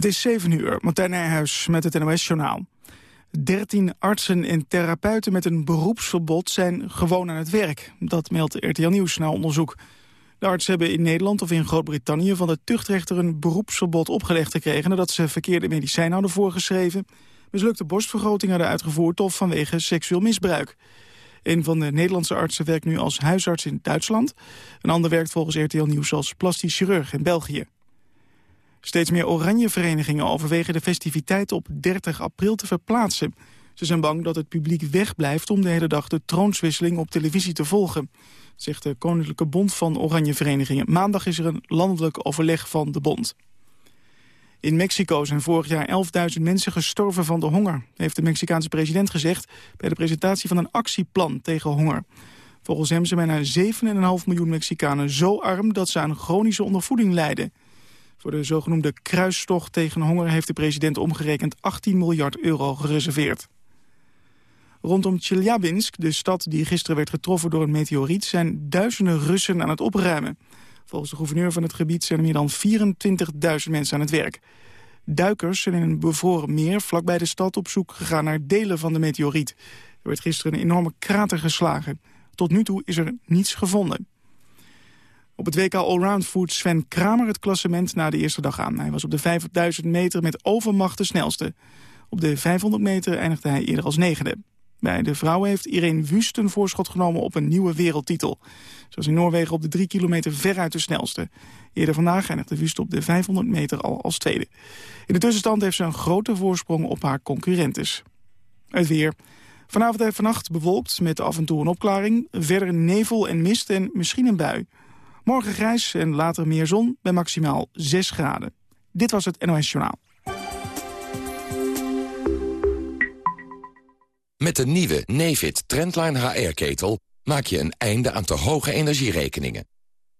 Het is 7 uur, Martijn Nijhuis met het NOS-journaal. 13 artsen en therapeuten met een beroepsverbod zijn gewoon aan het werk. Dat meldt RTL Nieuws na onderzoek. De artsen hebben in Nederland of in Groot-Brittannië van de tuchtrechter een beroepsverbod opgelegd gekregen nadat ze verkeerde medicijnen hadden voorgeschreven, mislukte borstvergroting hadden uitgevoerd of vanwege seksueel misbruik. Een van de Nederlandse artsen werkt nu als huisarts in Duitsland. Een ander werkt volgens RTL Nieuws als plastisch chirurg in België. Steeds meer oranje verenigingen overwegen de festiviteit op 30 april te verplaatsen. Ze zijn bang dat het publiek wegblijft om de hele dag de troonswisseling op televisie te volgen. Zegt de Koninklijke Bond van Oranje Verenigingen. Maandag is er een landelijk overleg van de bond. In Mexico zijn vorig jaar 11.000 mensen gestorven van de honger... heeft de Mexicaanse president gezegd... bij de presentatie van een actieplan tegen honger. Volgens hem zijn bijna 7,5 miljoen Mexicanen zo arm... dat ze aan chronische ondervoeding lijden. Voor de zogenoemde kruistocht tegen honger... heeft de president omgerekend 18 miljard euro gereserveerd. Rondom Chelyabinsk, de stad die gisteren werd getroffen door een meteoriet... zijn duizenden Russen aan het opruimen... Volgens de gouverneur van het gebied zijn er meer dan 24.000 mensen aan het werk. Duikers zijn in een bevroren meer vlakbij de stad op zoek gegaan naar delen van de meteoriet. Er werd gisteren een enorme krater geslagen. Tot nu toe is er niets gevonden. Op het WK Allround voert Sven Kramer het klassement na de eerste dag aan. Hij was op de 5000 meter met overmacht de snelste. Op de 500 meter eindigde hij eerder als negende. Bij de vrouwen heeft Irene Wust een voorschot genomen op een nieuwe wereldtitel. Zoals in Noorwegen op de drie kilometer veruit de snelste. Eerder vandaag eindigde Wust op de 500 meter al als tweede. In de tussenstand heeft ze een grote voorsprong op haar concurrentes. Het weer. Vanavond en vannacht bewolkt met af en toe een opklaring. Verder nevel en mist en misschien een bui. Morgen grijs en later meer zon bij maximaal 6 graden. Dit was het NOS Journaal. Met de nieuwe Nefit Trendline HR-ketel maak je een einde aan te hoge energierekeningen.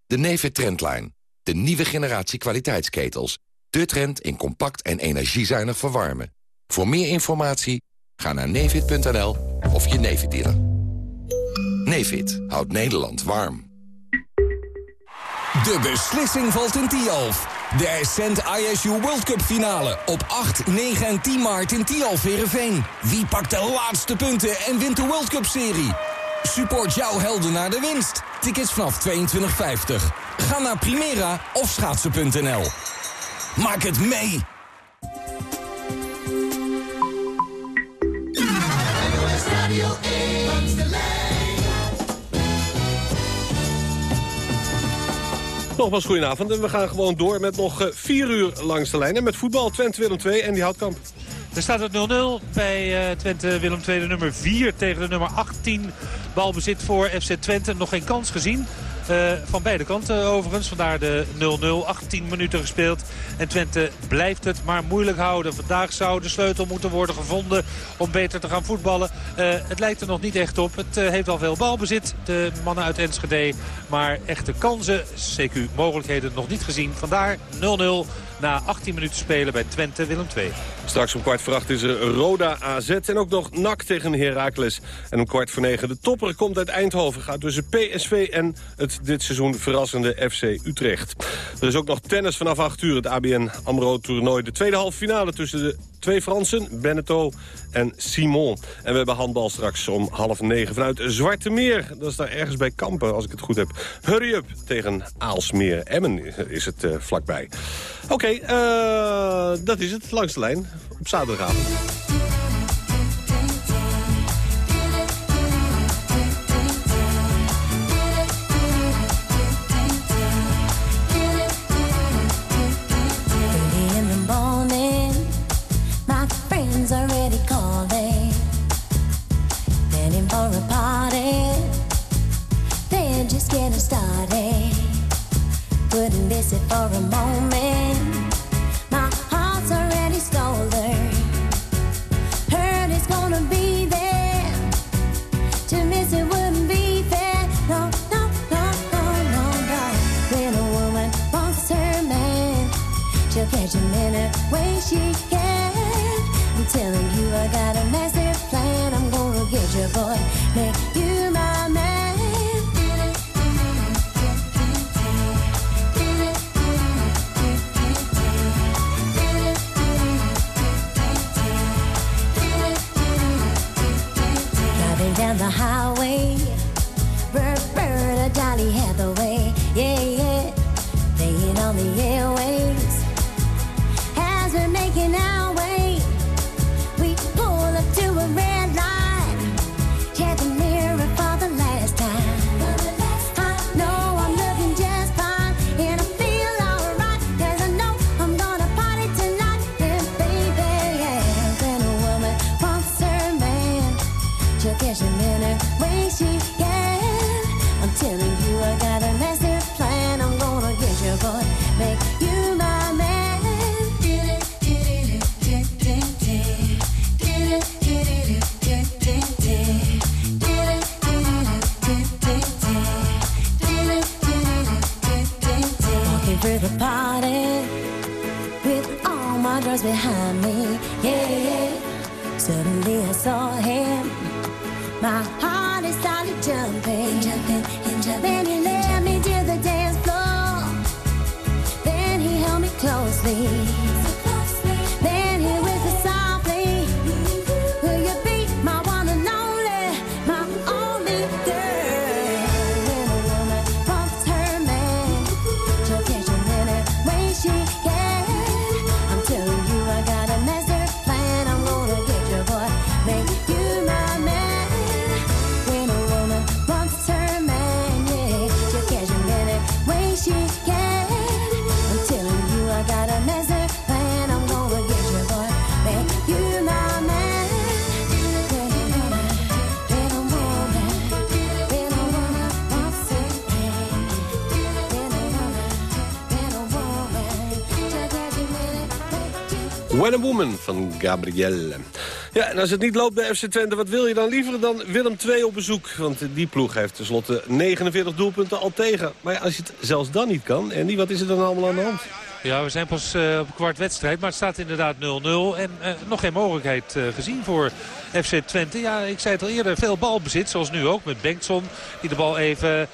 De Nefit Trendline, de nieuwe generatie kwaliteitsketels. De trend in compact en energiezuinig verwarmen. Voor meer informatie ga naar nefit.nl of je Nefit dealer. Nefit houdt Nederland warm. De beslissing valt in Tialf. De Ascent ISU World Cup finale op 8, 9 en 10 maart in Tialf Verenveen. Wie pakt de laatste punten en wint de World Cup serie? Support jouw helden naar de winst. Tickets vanaf 22,50. Ga naar Primera of schaatsen.nl. Maak het mee! Nogmaals goedenavond en we gaan gewoon door met nog eh, vier uur langs de lijn. En met voetbal Twente Willem 2 en die Houtkamp. Er staat het 0-0 bij uh, Twente Willem II, de nummer 4 tegen de nummer 18. Balbezit voor FC Twente. Nog geen kans gezien. Uh, van beide kanten overigens. Vandaar de 0-0. 18 minuten gespeeld. En Twente blijft het maar moeilijk houden. Vandaag zou de sleutel moeten worden gevonden om beter te gaan voetballen. Uh, het lijkt er nog niet echt op. Het uh, heeft al veel balbezit. De mannen uit Enschede. Maar echte kansen, CQ mogelijkheden nog niet gezien. Vandaar 0-0 na 18 minuten spelen bij Twente Willem II. Straks om kwart voor acht is er Roda AZ en ook nog NAC tegen Heracles. En om kwart voor negen de topper komt uit Eindhoven. Gaat tussen PSV en het dit seizoen verrassende FC Utrecht. Er is ook nog tennis vanaf 8 uur, het ABN AMRO toernooi. De tweede halve finale tussen de twee Fransen, Beneteau en Simon. En we hebben handbal straks om half negen vanuit Zwarte Meer. Dat is daar ergens bij Kampen, als ik het goed heb. Hurry up tegen Aalsmeer. Emmen is het uh, vlakbij. Oké, uh, dat is het. Langs de lijn op zaterdagavond. Van Gabrielle. Ja, en als het niet loopt bij FC Twente, wat wil je dan liever dan Willem II op bezoek? Want die ploeg heeft tenslotte 49 doelpunten al tegen. Maar als je het zelfs dan niet kan, en wat is er dan allemaal aan de hand? Ja, we zijn pas eh, op kwart wedstrijd, maar het staat inderdaad 0-0. En eh, nog geen mogelijkheid eh, gezien voor FC Twente. Ja, ik zei het al eerder, veel balbezit, zoals nu ook met Bengtson. Die de bal even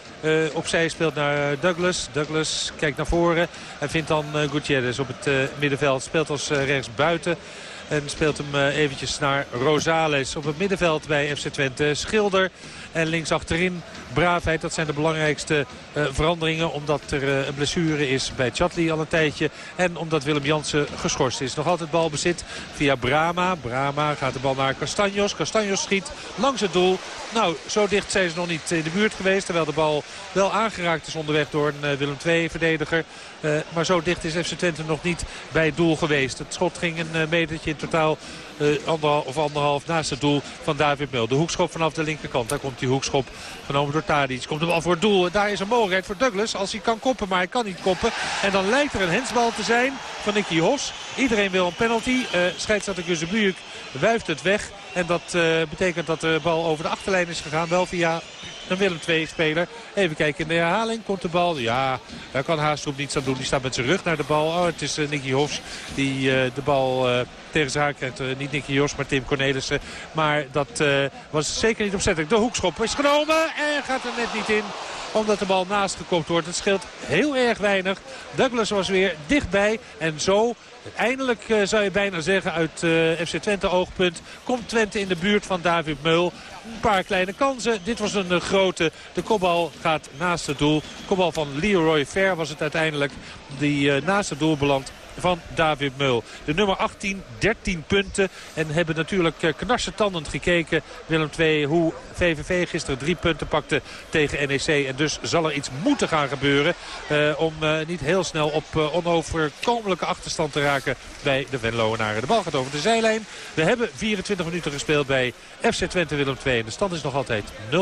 opzij speelt naar Douglas. Douglas kijkt naar voren en vindt dan Gutierrez op het middenveld. Speelt als eh, rechtsbuiten. En speelt hem eh, eventjes naar Rosales. Op het middenveld bij FC Twente Schilder. En links achterin Braafheid. Dat zijn de belangrijkste eh, veranderingen. Omdat er eh, een blessure is bij Chatli al een tijdje. En omdat Willem Jansen geschorst is. Nog altijd balbezit via Brama. Brama gaat de bal naar Castanjos. Castanjos schiet langs het doel. Nou, zo dicht zijn ze nog niet in de buurt geweest. Terwijl de bal wel aangeraakt is onderweg door een Willem II-verdediger. Eh, maar zo dicht is FC Twente nog niet bij het doel geweest. Het schot ging een metertje totaal eh, anderhalf, of anderhalf naast het doel van David Mul. De hoekschop vanaf de linkerkant. Daar komt die hoekschop genomen door Tadic. Komt de bal voor het doel. Daar is een mogelijkheid voor Douglas als hij kan koppen. Maar hij kan niet koppen. En dan lijkt er een hensbal te zijn van Nicky Hos. Iedereen wil een penalty. Uh, scheidsrechter Guzebujuk wuift het weg. En dat uh, betekent dat de bal over de achterlijn is gegaan. Wel via een Willem II-speler. Even kijken in de herhaling. Komt de bal. Ja, daar kan Haastroep niets aan doen. Die staat met zijn rug naar de bal. Oh, het is uh, Nicky Hofs die uh, de bal tegen zijn haak krijgt. niet Nicky Jos, maar Tim Cornelissen. Maar dat was zeker niet opzettelijk. De hoekschop is genomen en gaat er net niet in omdat de bal naast gekopt wordt. Het scheelt heel erg weinig. Douglas was weer dichtbij en zo Eindelijk uh, zou je bijna zeggen uit uh, FC Twente oogpunt komt Twente in de buurt van David Meul. Een paar kleine kansen. Dit was een uh, grote. De kopbal gaat naast het doel. Kopbal van Leroy Fair was het uiteindelijk die naast het doel belandt van David Meul. De nummer 18, 13 punten. En hebben natuurlijk knarsetandend gekeken, Willem II, hoe VVV gisteren drie punten pakte tegen NEC. En dus zal er iets moeten gaan gebeuren uh, om uh, niet heel snel op uh, onoverkomelijke achterstand te raken bij de Venloenaren. De bal gaat over de zijlijn. We hebben 24 minuten gespeeld bij FC Twente Willem II. En de stand is nog altijd 0-0.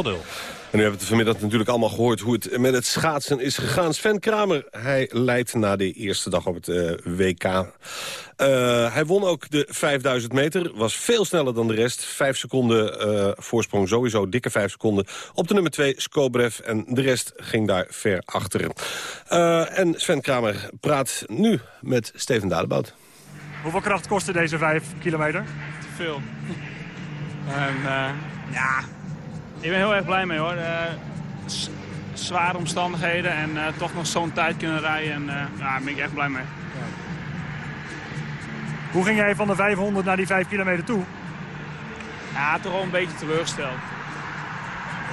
En nu hebben we vanmiddag natuurlijk allemaal gehoord hoe het met het schaatsen is gegaan. Sven Kramer, hij leidt na de eerste dag op het WK. Hij won ook de 5000 meter, was veel sneller dan de rest. Vijf seconden voorsprong sowieso, dikke vijf seconden. Op de nummer 2 Skobrev en de rest ging daar ver achter. Uh, en Sven Kramer praat nu met Steven Dadebout. Hoeveel kracht kostte deze vijf kilometer? Te veel. en ja, ik ben heel erg blij mee hoor. Uh, zware omstandigheden en uh, toch nog zo'n tijd kunnen rijden. En uh, ja, daar ben ik echt blij mee. Ja. Hoe ging jij van de 500 naar die 5 kilometer toe? Ja, toch wel een beetje teleurgesteld.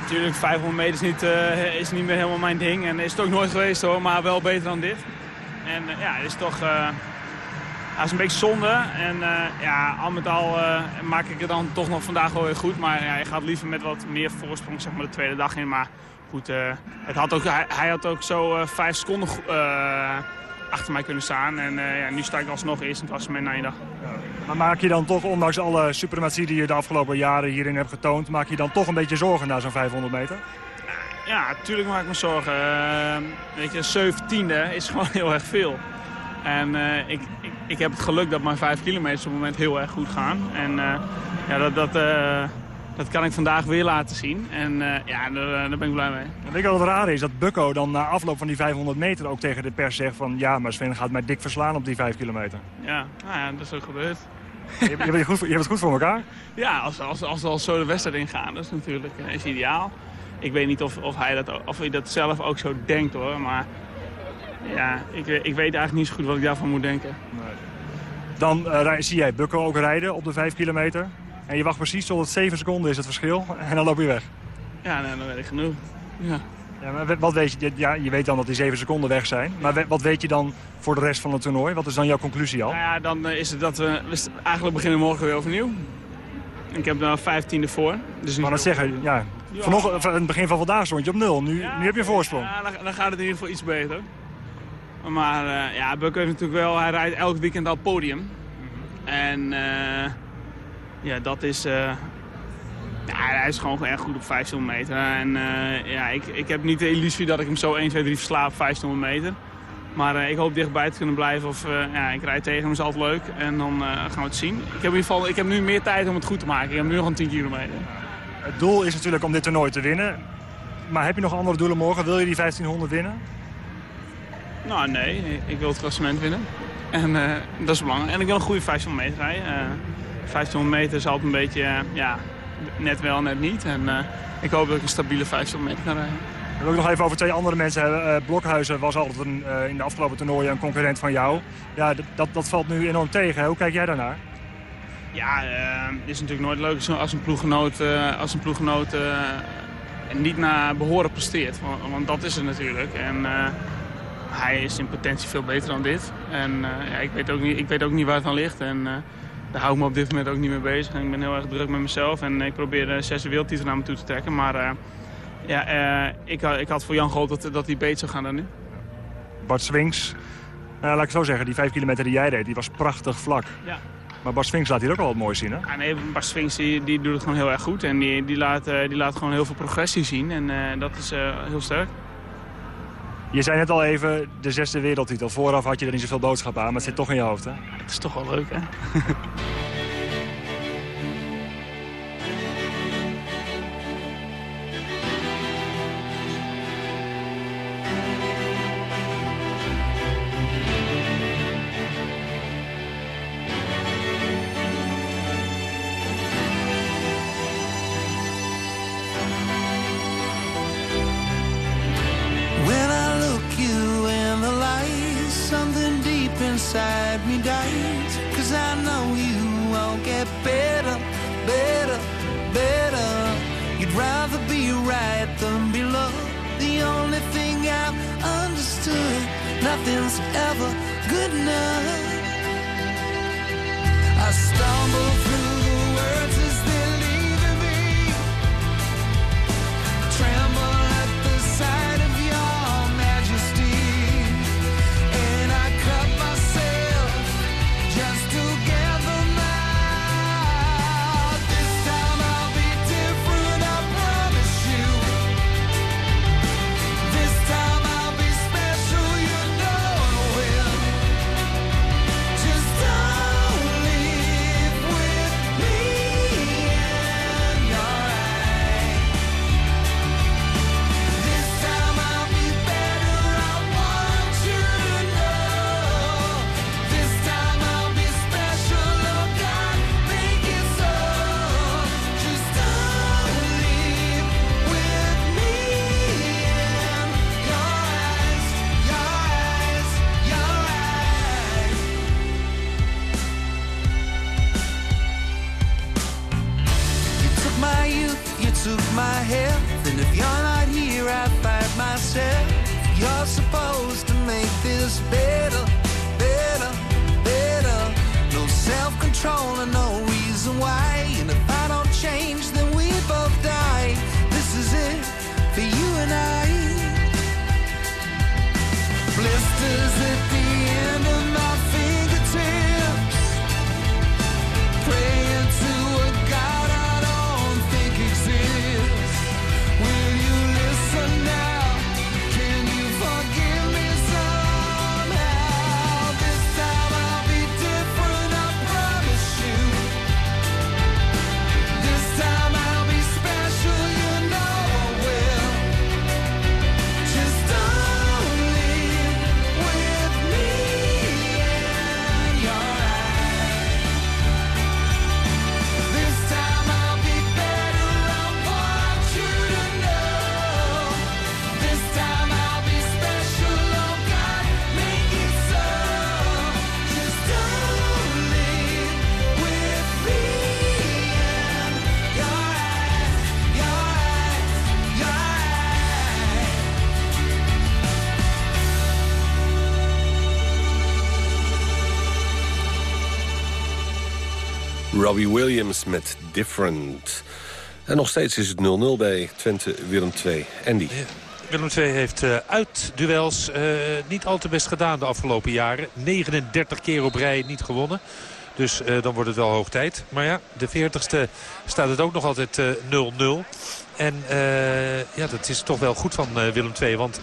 Natuurlijk 500 meter is niet, eh, is niet meer helemaal mijn ding. En is het ook nooit geweest hoor, maar wel beter dan dit. En eh, ja, het is toch... het is een beetje zonde. En ja, al met al maak ik het dan toch nog vandaag wel weer goed. Maar ja, je gaat liever met wat meer voorsprong zeg maar, de tweede dag in. Maar goed, het had ook, hij, hij had ook zo vijf seconden achter mij kunnen staan. En eh, ja, nu sta ik alsnog eerst in het klassement na je dag. Maar maak je dan toch, ondanks alle suprematie die je de afgelopen jaren hierin hebt getoond... maak je dan toch een beetje zorgen na zo'n 500 meter? Ja, natuurlijk maak ik me zorgen. Eh, weet je, 17e is gewoon heel erg veel. En eh, ik, ik, ik heb het geluk dat mijn 5 kilometer op het moment heel erg goed gaan. En ja, dat, dat, dat kan ik vandaag weer laten zien. En eh, ja, daar, daar ben ik blij mee. Wat het raar is? Dat Bukko dan na afloop van die 500 meter ook tegen de pers zegt van... ja, maar Sven gaat mij dik verslaan op die 5 kilometer. Ja, nou ja, dat is ook gebeurd. Je, je, het goed, voor- je hebt het goed voor elkaar. Ja, als, als, als we al zo de wedstrijd ingaan, dat is natuurlijk eh, is ideaal. Ik weet niet of, of, hij dat, of hij dat zelf ook zo denkt hoor, maar ja, ik, ik weet eigenlijk niet zo goed wat ik daarvan moet denken. Dan eh, zie jij Bukko ook rijden op de 5 kilometer. En je wacht precies tot het 7 seconden is het verschil. En dan loop je weg. Ja, dan weet ik genoeg. Ja. Ja, maar wat weet je? Ja, je weet dan dat die 7 seconden weg zijn. Maar wat weet je dan voor de rest van het toernooi? Wat is dan jouw conclusie al? Nou ja, dan eh, is het dat we, eigenlijk beginnen morgen weer overnieuw. Ik heb er 15e voor. Dus Maar dat zeggen, ja, vanochtend, het begin van vandaag stond je op nul. Nu, nu heb je een voorsprong. Ja, dan, dan gaat het in ieder geval iets beter. Maar eh, ja, Buck heeft natuurlijk wel, hij rijdt elk weekend al podium. En eh, ja, dat is, eh, ja, hij is gewoon erg goed op 500 meter. En eh, ja, ik, ik heb niet de illusie dat ik hem zo 1, 2, 3 versla op 500 meter. Maar eh, ik hoop dichtbij te kunnen blijven. Of ja, ik rijd tegen hem, is altijd leuk. En dan gaan we het zien. Ik heb in ieder geval ik heb nu meer tijd om het goed te maken. Ik heb nu nog een 10 kilometer. Het doel is natuurlijk om dit toernooi te winnen. Maar heb je nog andere doelen morgen? Wil je die 1500 winnen? Nou, nee. Ik wil het klassement winnen. En dat is belangrijk. En ik wil een goede 500 meter rijden. 1500 meter is altijd een beetje, eh, ja, net wel, net niet. En eh, ik hoop dat ik een stabiele 1500 meter kan rijden. Dan wil ik nog even over twee andere mensen hebben. Eh, Blokhuizen was altijd een, in de afgelopen toernooien een concurrent van jou. Ja, dat, dat valt nu enorm tegen. Hoe kijk jij daarnaar? Ja, eh, het is natuurlijk nooit leuk als een- ploeggenoot, als een ploeggenoot niet naar behoren presteert. Want, want dat is het natuurlijk. En hij is in potentie veel beter dan dit. En ja, ik, weet ook niet, ik weet ook niet waar het aan ligt. En daar hou ik me op dit moment ook niet mee bezig. En ik ben heel erg druk met mezelf. En ik probeer de zesde wereldtitel naar me toe te trekken. Maar eh, ja, eh, ik, had- ik had voor Jan gehoopt dat, dat hij beter zou gaan dan nu. Bart Swings, nou, laat ik zo zeggen, die 5 kilometer die jij reed, die was prachtig vlak. Ja. Maar Bart Swings laat hier ook al wat moois zien, hè? Ja, nee, Bas Sphinx die, die doet het gewoon heel erg goed. En die, die, laat, eh, die laat gewoon heel veel progressie zien. En eh, dat is eh, heel sterk. Je zei net al even, de zesde wereldtitel. Vooraf had je er niet zoveel boodschap aan, maar het zit toch in je hoofd, hè? Het is toch wel leuk, hè? if you're not here, I fight myself. You're supposed to make this better, better, better. No self control and no reason why. And if I don't change, then Robbie Williams met Different. En nog steeds is het 0-0 bij Twente Willem 2. Andy. Willem II heeft eh, uitduels eh, niet al te best gedaan de afgelopen jaren. 39 keer op rij niet gewonnen. Dus eh, dan wordt het wel hoog tijd. Maar ja, de 40ste staat het ook nog altijd eh, 0-0. En ja, dat is toch wel goed van Willem II. Want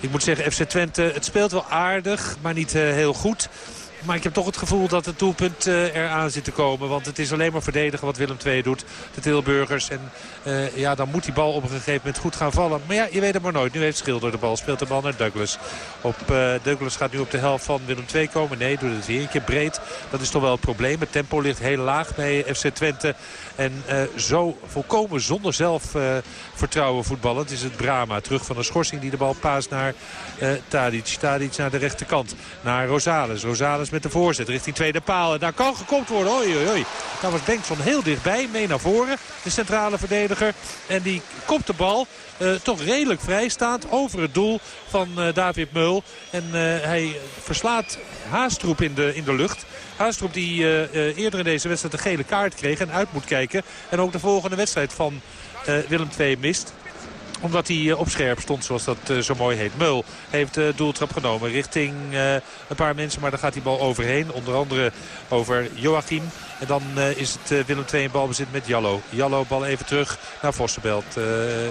ik moet zeggen, FC Twente, het speelt wel aardig, maar niet heel goed. Maar ik heb toch het gevoel dat het doelpunt eh, eraan zit te komen. Want het is alleen maar verdedigen wat Willem II doet. De Tilburgers. En eh, ja, dan moet die bal op een gegeven moment goed gaan vallen. Maar ja, je weet het maar nooit. Nu heeft Schilder de bal. Speelt de bal naar Douglas. Op, eh, Douglas gaat nu op de helft van Willem II komen. Nee, doet het weer een keer breed. Dat is toch wel het probleem. Het tempo ligt heel laag bij FC Twente. En zo volkomen zonder zelfvertrouwen voetballend is het Brama. Terug van de schorsing die de bal paast naar eh Tadic. Tadic naar de rechterkant. Naar Rosales. Rosales met de voorzet richting tweede paal. En daar kan gekopt worden. Oei, oei, oei. Daar was Bengtson heel dichtbij. Mee naar voren. De centrale verdediger. En die kopt de bal. eh, toch redelijk vrijstaand over het doel van eh, David Meul. En eh, hij verslaat Haastroep in de, in de lucht. Haastroep die eerder in deze wedstrijd een gele kaart kreeg en uit moet kijken. En ook de volgende wedstrijd van Willem II mist omdat hij eh, op scherp stond, zoals dat eh, zo mooi heet. Meul heeft de doeltrap genomen richting eh, een paar mensen. Maar daar gaat die bal overheen. Onder andere over Joachim. En dan eh, is het eh, Willem II in balbezit met Jallo. Jallo bal even terug naar Vossenbelt. Eh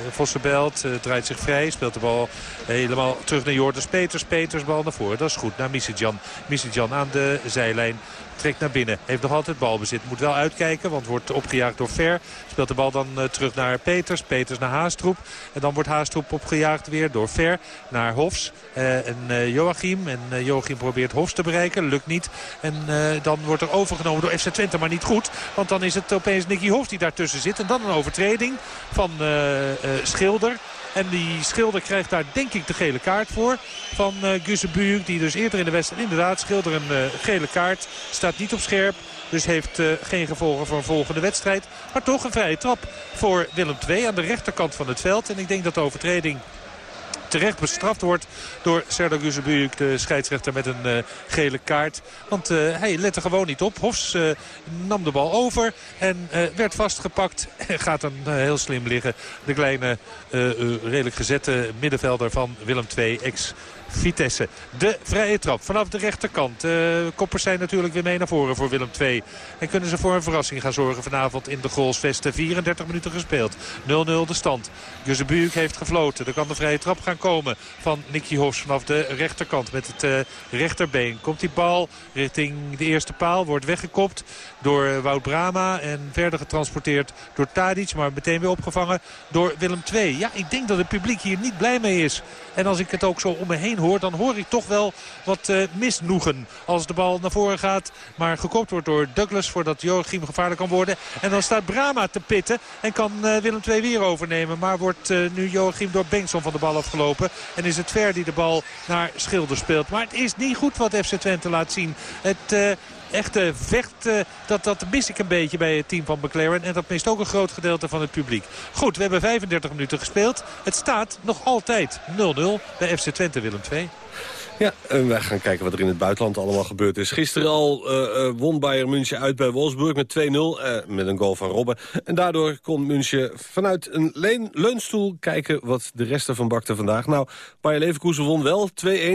Vossenbelt eh, draait zich vrij. Speelt de bal helemaal terug naar Jordens Peters. Peters bal naar voren. Dat is goed. Naar Missidjan. Missidjan aan de zijlijn. Trekt naar binnen. Heeft nog altijd balbezit. Moet wel uitkijken, want wordt opgejaagd door Ver. Speelt de bal dan eh, terug naar Peters. Peters naar Haastroep. En dan wordt Haastroep opgejaagd weer door Ver naar Hofs. eh, en eh, Joachim. En Joachim probeert Hofs te bereiken. Lukt niet. En dan wordt er overgenomen door FC Twente. Maar niet goed. Want dan is het opeens Nicky Hofs die daartussen zit. En dan een overtreding van Schilder. En die Schilder krijgt daar denk ik de gele kaart voor. Van uh, Gussebuurk die dus eerder in de wedstrijd inderdaad Schilder een eh, gele kaart. Staat niet op scherp. Dus heeft eh, geen gevolgen voor een volgende wedstrijd. Maar toch een vrije trap voor Willem II aan de rechterkant van het veld. En ik denk dat de overtreding terecht bestraft wordt door Serdar Guzebujuk, de scheidsrechter met een eh, gele kaart. Want eh, hij let er gewoon niet op. Hofs eh, nam de bal over en werd vastgepakt. En gaat dan heel slim liggen. De kleine, redelijk gezette middenvelder van Willem II, ex Vitesse. De vrije trap vanaf de rechterkant. Uh, koppers zijn natuurlijk weer mee naar voren voor Willem II. En kunnen ze voor een verrassing gaan zorgen vanavond in de Goalsvesten. 34 minuten gespeeld. 0-0 de stand. Guzebujuk heeft gefloten. Er kan de vrije trap gaan komen van Nicky Hofs vanaf de rechterkant. Met het uh, rechterbeen komt die bal richting de eerste paal. Wordt weggekopt door Wout Brama. En verder getransporteerd door Tadic. Maar meteen weer opgevangen door Willem II. Ja, ik denk dat het publiek hier niet blij mee is. En als ik het ook zo om me heen hoor, dan hoor ik toch wel wat uh, misnoegen. Als de bal naar voren gaat, maar gekopt wordt door Douglas voordat Joachim gevaarlijk kan worden. En dan staat Brama te pitten en kan uh, Willem II weer overnemen. Maar wordt uh, nu Joachim door Bengtson van de bal afgelopen. En is het Ver die de bal naar Schilder speelt. Maar het is niet goed wat FC Twente laat zien. Het echte vecht, eh, dat, dat mis ik een beetje bij het team van McLaren. En dat mist ook een groot gedeelte van het publiek. Goed, we hebben 35 minuten gespeeld. Het staat nog altijd 0-0 bij FC Twente Willem II. Ja, en wij gaan kijken wat er in het buitenland allemaal gebeurd is. Gisteren al uh, uh, won Bayern München uit bij Wolfsburg met 2-0. Uh, met een goal van Robben. En daardoor kon München vanuit een leen, leunstoel kijken wat de rest ervan bakte vandaag. Nou, Bayer Leverkusen won wel 2-1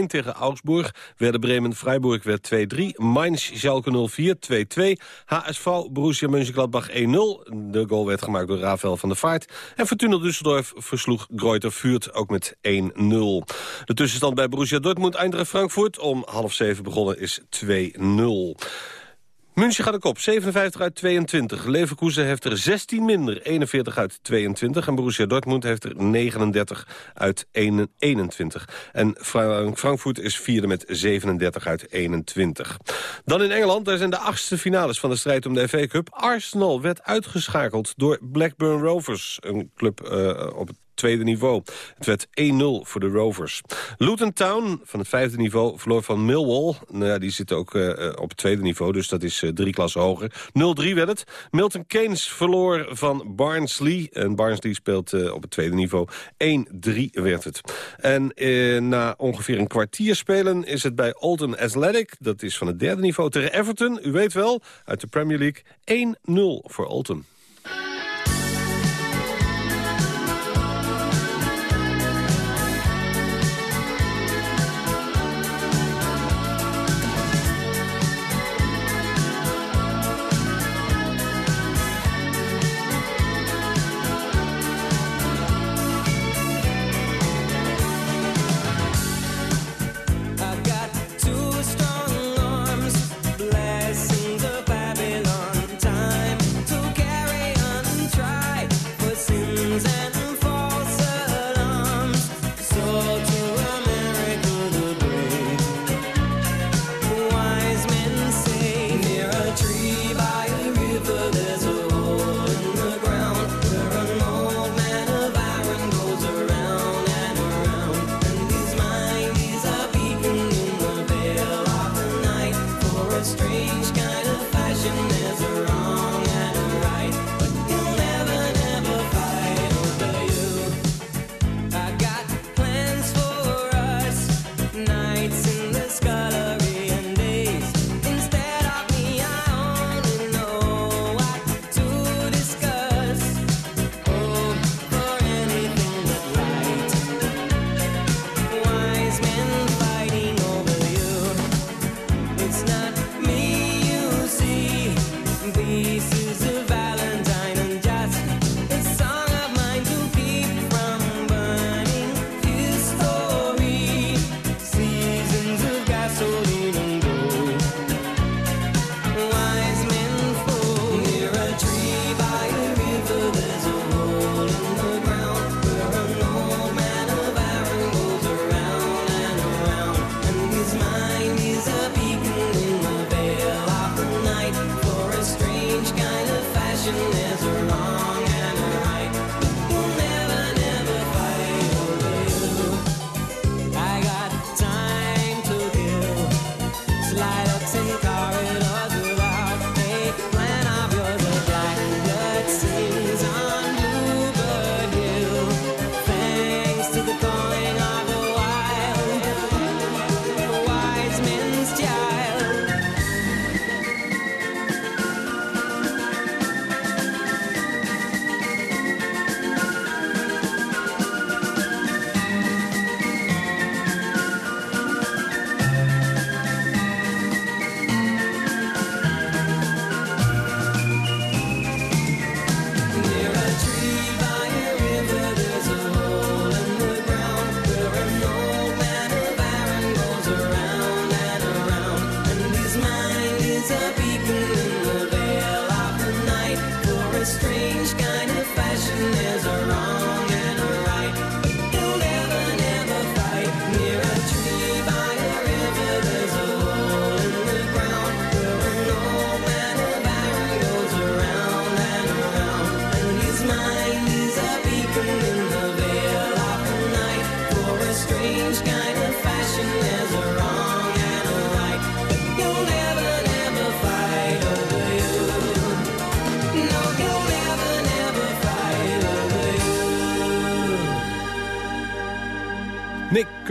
tegen Augsburg. Werder Bremen-Freiburg werd 2-3. Mainz Schalke 0-4, 2-2. HSV Borussia Mönchengladbach 1-0. De goal werd gemaakt door Rafael van der Vaart. En Fortuna Düsseldorf versloeg Greuther Vuurt ook met 1-0. De tussenstand bij Borussia Dortmund Eindracht Frankfurt om half zeven begonnen is 2-0. München gaat de kop, 57 uit 22. Leverkusen heeft er 16 minder, 41 uit 22. En Borussia Dortmund heeft er 39 uit 21. En Frankfurt is vierde met 37 uit 21. Dan in Engeland, daar zijn de achtste finales van de strijd om de FA Cup. Arsenal werd uitgeschakeld door Blackburn Rovers, een club uh, op het tweede niveau. Het werd 1-0 voor de Rovers. Luton Town van het vijfde niveau verloor van Millwall. Nou ja, die zitten ook uh, op het tweede niveau, dus dat is uh, drie klassen hoger. 0-3 werd het. Milton Keynes verloor van Barnsley. En Barnsley speelt op het tweede niveau. 1-3 werd het. En na ongeveer een kwartier spelen is het bij Alton Athletic. Dat is van het derde niveau tegen Everton. U weet wel, uit de Premier League 1-0 voor Alton.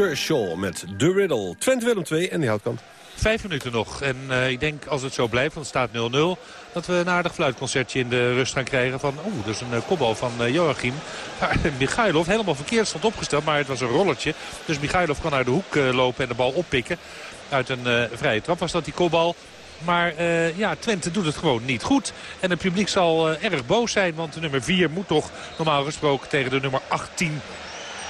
Kershaw met The Riddle. Twente Willem 2 en die Houtkamp. Vijf minuten nog. En uh, ik denk als het zo blijft, want het staat 0-0... dat we een aardig fluitconcertje in de rust gaan krijgen van... oeh, dus een uh, kopbal van uh, Joachim. Maar Michailov helemaal verkeerd stond opgesteld, maar het was een rollertje. Dus Michailov kan naar de hoek lopen en de bal oppikken. Uit een vrije trap was dat die kopbal. Maar ja, Twente doet het gewoon niet goed. En het publiek zal erg boos zijn. Want de nummer 4 moet toch normaal gesproken tegen de nummer 18.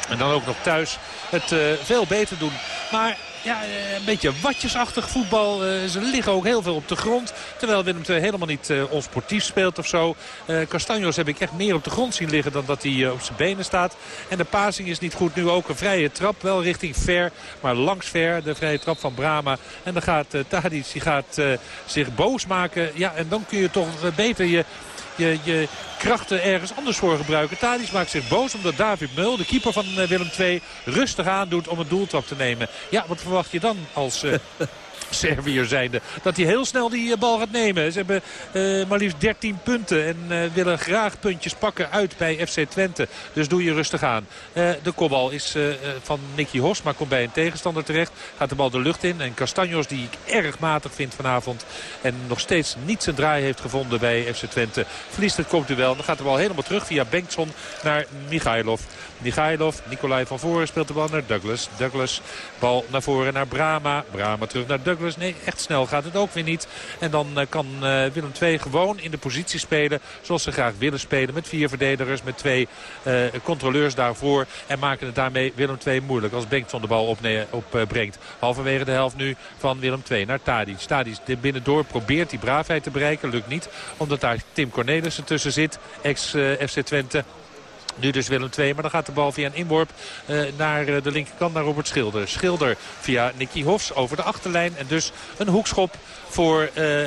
En dan ook nog thuis het uh, veel beter doen. Maar ja, een beetje watjesachtig voetbal. ze liggen ook heel veel op de grond. Terwijl Willem II helemaal niet uh, onsportief speelt of zo. Uh, Castanjos heb ik echt meer op de grond zien liggen dan dat hij op zijn benen staat. En de passing is niet goed. Nu ook een vrije trap. Wel richting Ver, maar langs Ver. De vrije trap van Brama. En dan gaat Tadic die gaat, zich boos maken. Ja, en dan kun je toch beter je je, je krachten ergens anders voor gebruiken. Tadic maakt zich boos omdat David Mul, de keeper van Willem II, rustig aandoet om een doeltrap te nemen. Ja, wat verwacht je dan als... Uh, Serviër zijnde. Dat hij heel snel die bal gaat nemen. Ze hebben uh, maar liefst 13 punten. En uh, willen graag puntjes pakken uit bij FC Twente. Dus doe je rustig aan. De kopbal is van Nicky Hos. Maar komt bij een tegenstander terecht. Gaat de bal de lucht in. En Castanjos die ik erg matig vind vanavond. En nog steeds niet zijn draai heeft gevonden bij FC Twente. Verliest het komt wel. Dan gaat de bal helemaal terug via Bengtson naar Michailov. Michailov, Nicolai van voren speelt de bal naar Douglas. Douglas, bal naar voren naar Brama. Brama terug naar Douglas. Nee, echt snel gaat het ook weer niet. En dan uh, kan uh, Willem II gewoon in de positie spelen zoals ze graag willen spelen. Met vier verdedigers, met twee uh, controleurs daarvoor. En maken het daarmee Willem II moeilijk als Bengtson de bal opbrengt. Op, Halverwege de helft nu van Willem II naar Tadic. Tadic binnendoor probeert die braafheid te bereiken. Lukt niet, omdat daar Tim Cornelissen tussen zit. Ex-FC Twente. Nu dus Willem II, maar dan gaat de bal via een inworp uh, naar uh, de linkerkant naar Robert Schilder. Schilder via Nicky Hofs over de achterlijn en dus een hoekschop voor uh,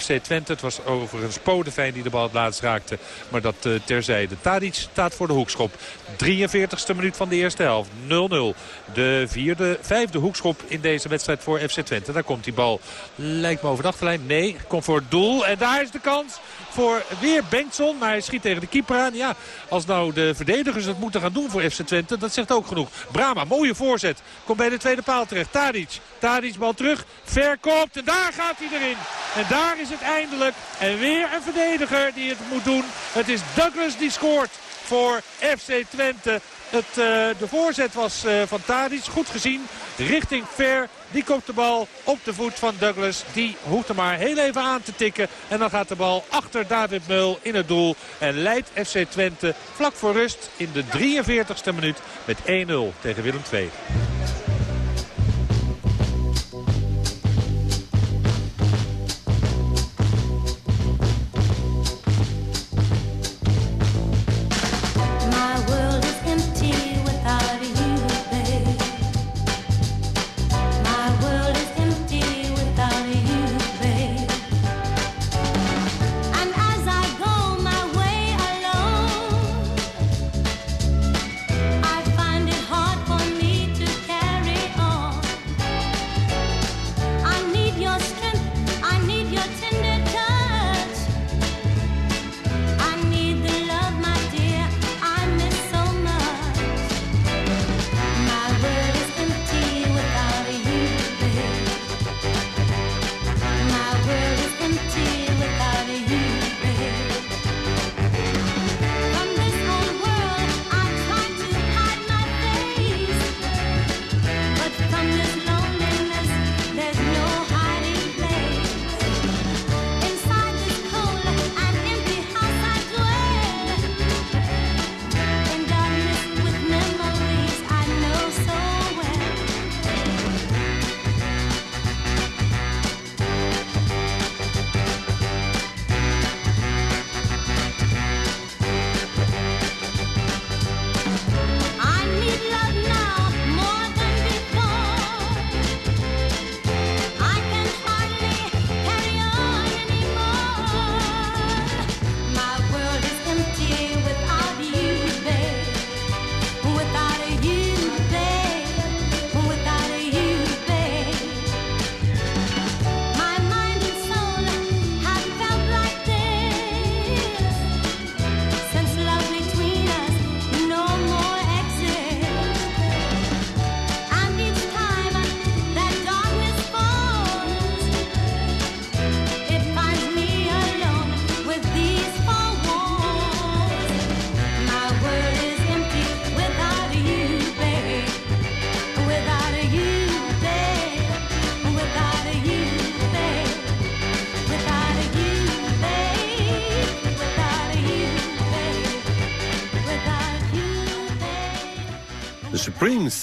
FC Twente. Het was overigens Podeveen die de bal het laatst raakte, maar dat terzijde. Tadic staat voor de hoekschop. 43ste minuut van de eerste helft. 0-0. De vierde, vijfde hoekschop in deze wedstrijd voor FC Twente. Daar komt die bal. Lijkt me over de achterlijn. Nee, komt voor het doel. En daar is de kans voor weer Bengtson. Maar hij schiet tegen de keeper aan. Ja, als nou de verdedigers het moeten gaan doen voor FC Twente, dat zegt ook genoeg. Brama, mooie voorzet. Komt bij de tweede paal terecht. Tadic. Tadic bal terug. Verkoopt. En daar gaat En daar is het eindelijk. En weer een verdediger die het moet doen. Het is Douglas die scoort voor FC Twente. Het, uh, de voorzet was uh, van Tadic. Goed gezien. Richting Ver. Die komt de bal op de voet van Douglas. Die hoeft er maar heel even aan te tikken. En dan gaat de bal achter David Meul in het doel. En leidt FC Twente vlak voor rust in de 43ste minuut met 1-0 tegen Willem II.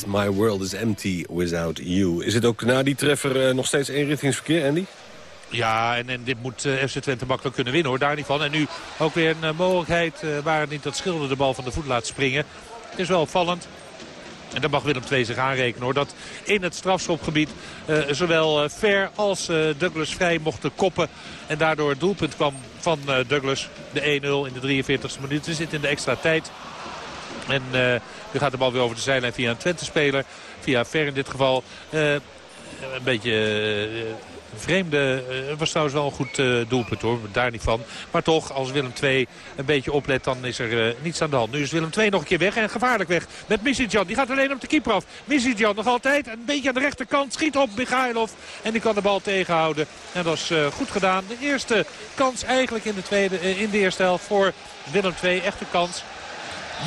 My world is empty without you. Is het ook na die treffer eh, nog steeds eenrichtingsverkeer, Andy? Ja, en, en dit moet eh, FC Twente makkelijk kunnen winnen hoor, daar niet van. En nu ook weer een eh, mogelijkheid waar het niet dat schilder de bal van de voet laat springen. Het is wel opvallend. En daar mag Willem II zich aanrekenen hoor. Dat in het strafschopgebied eh, zowel Ver als eh, Douglas vrij mochten koppen. En daardoor het doelpunt kwam van eh, Douglas. De 1-0 in de 43e minuut. We zitten in de extra tijd. En nu gaat de bal weer over de zijlijn via een Twente-speler. Via Ver in dit geval. Eh, een beetje eh, vreemde. eh, Het was trouwens wel een goed doelpunt hoor. Daar niet van. Maar toch, als Willem II een beetje oplet, dan is er niets aan de hand. Nu is Willem II nog een keer weg en gevaarlijk weg. Met Misitjan. Die gaat alleen op de keeper af. Misitjan nog altijd. Een beetje aan de rechterkant. Schiet op Michailov. En die kan de bal tegenhouden. En dat is goed gedaan. De eerste kans eigenlijk in de, tweede, in de eerste helft voor Willem II. Echte kans.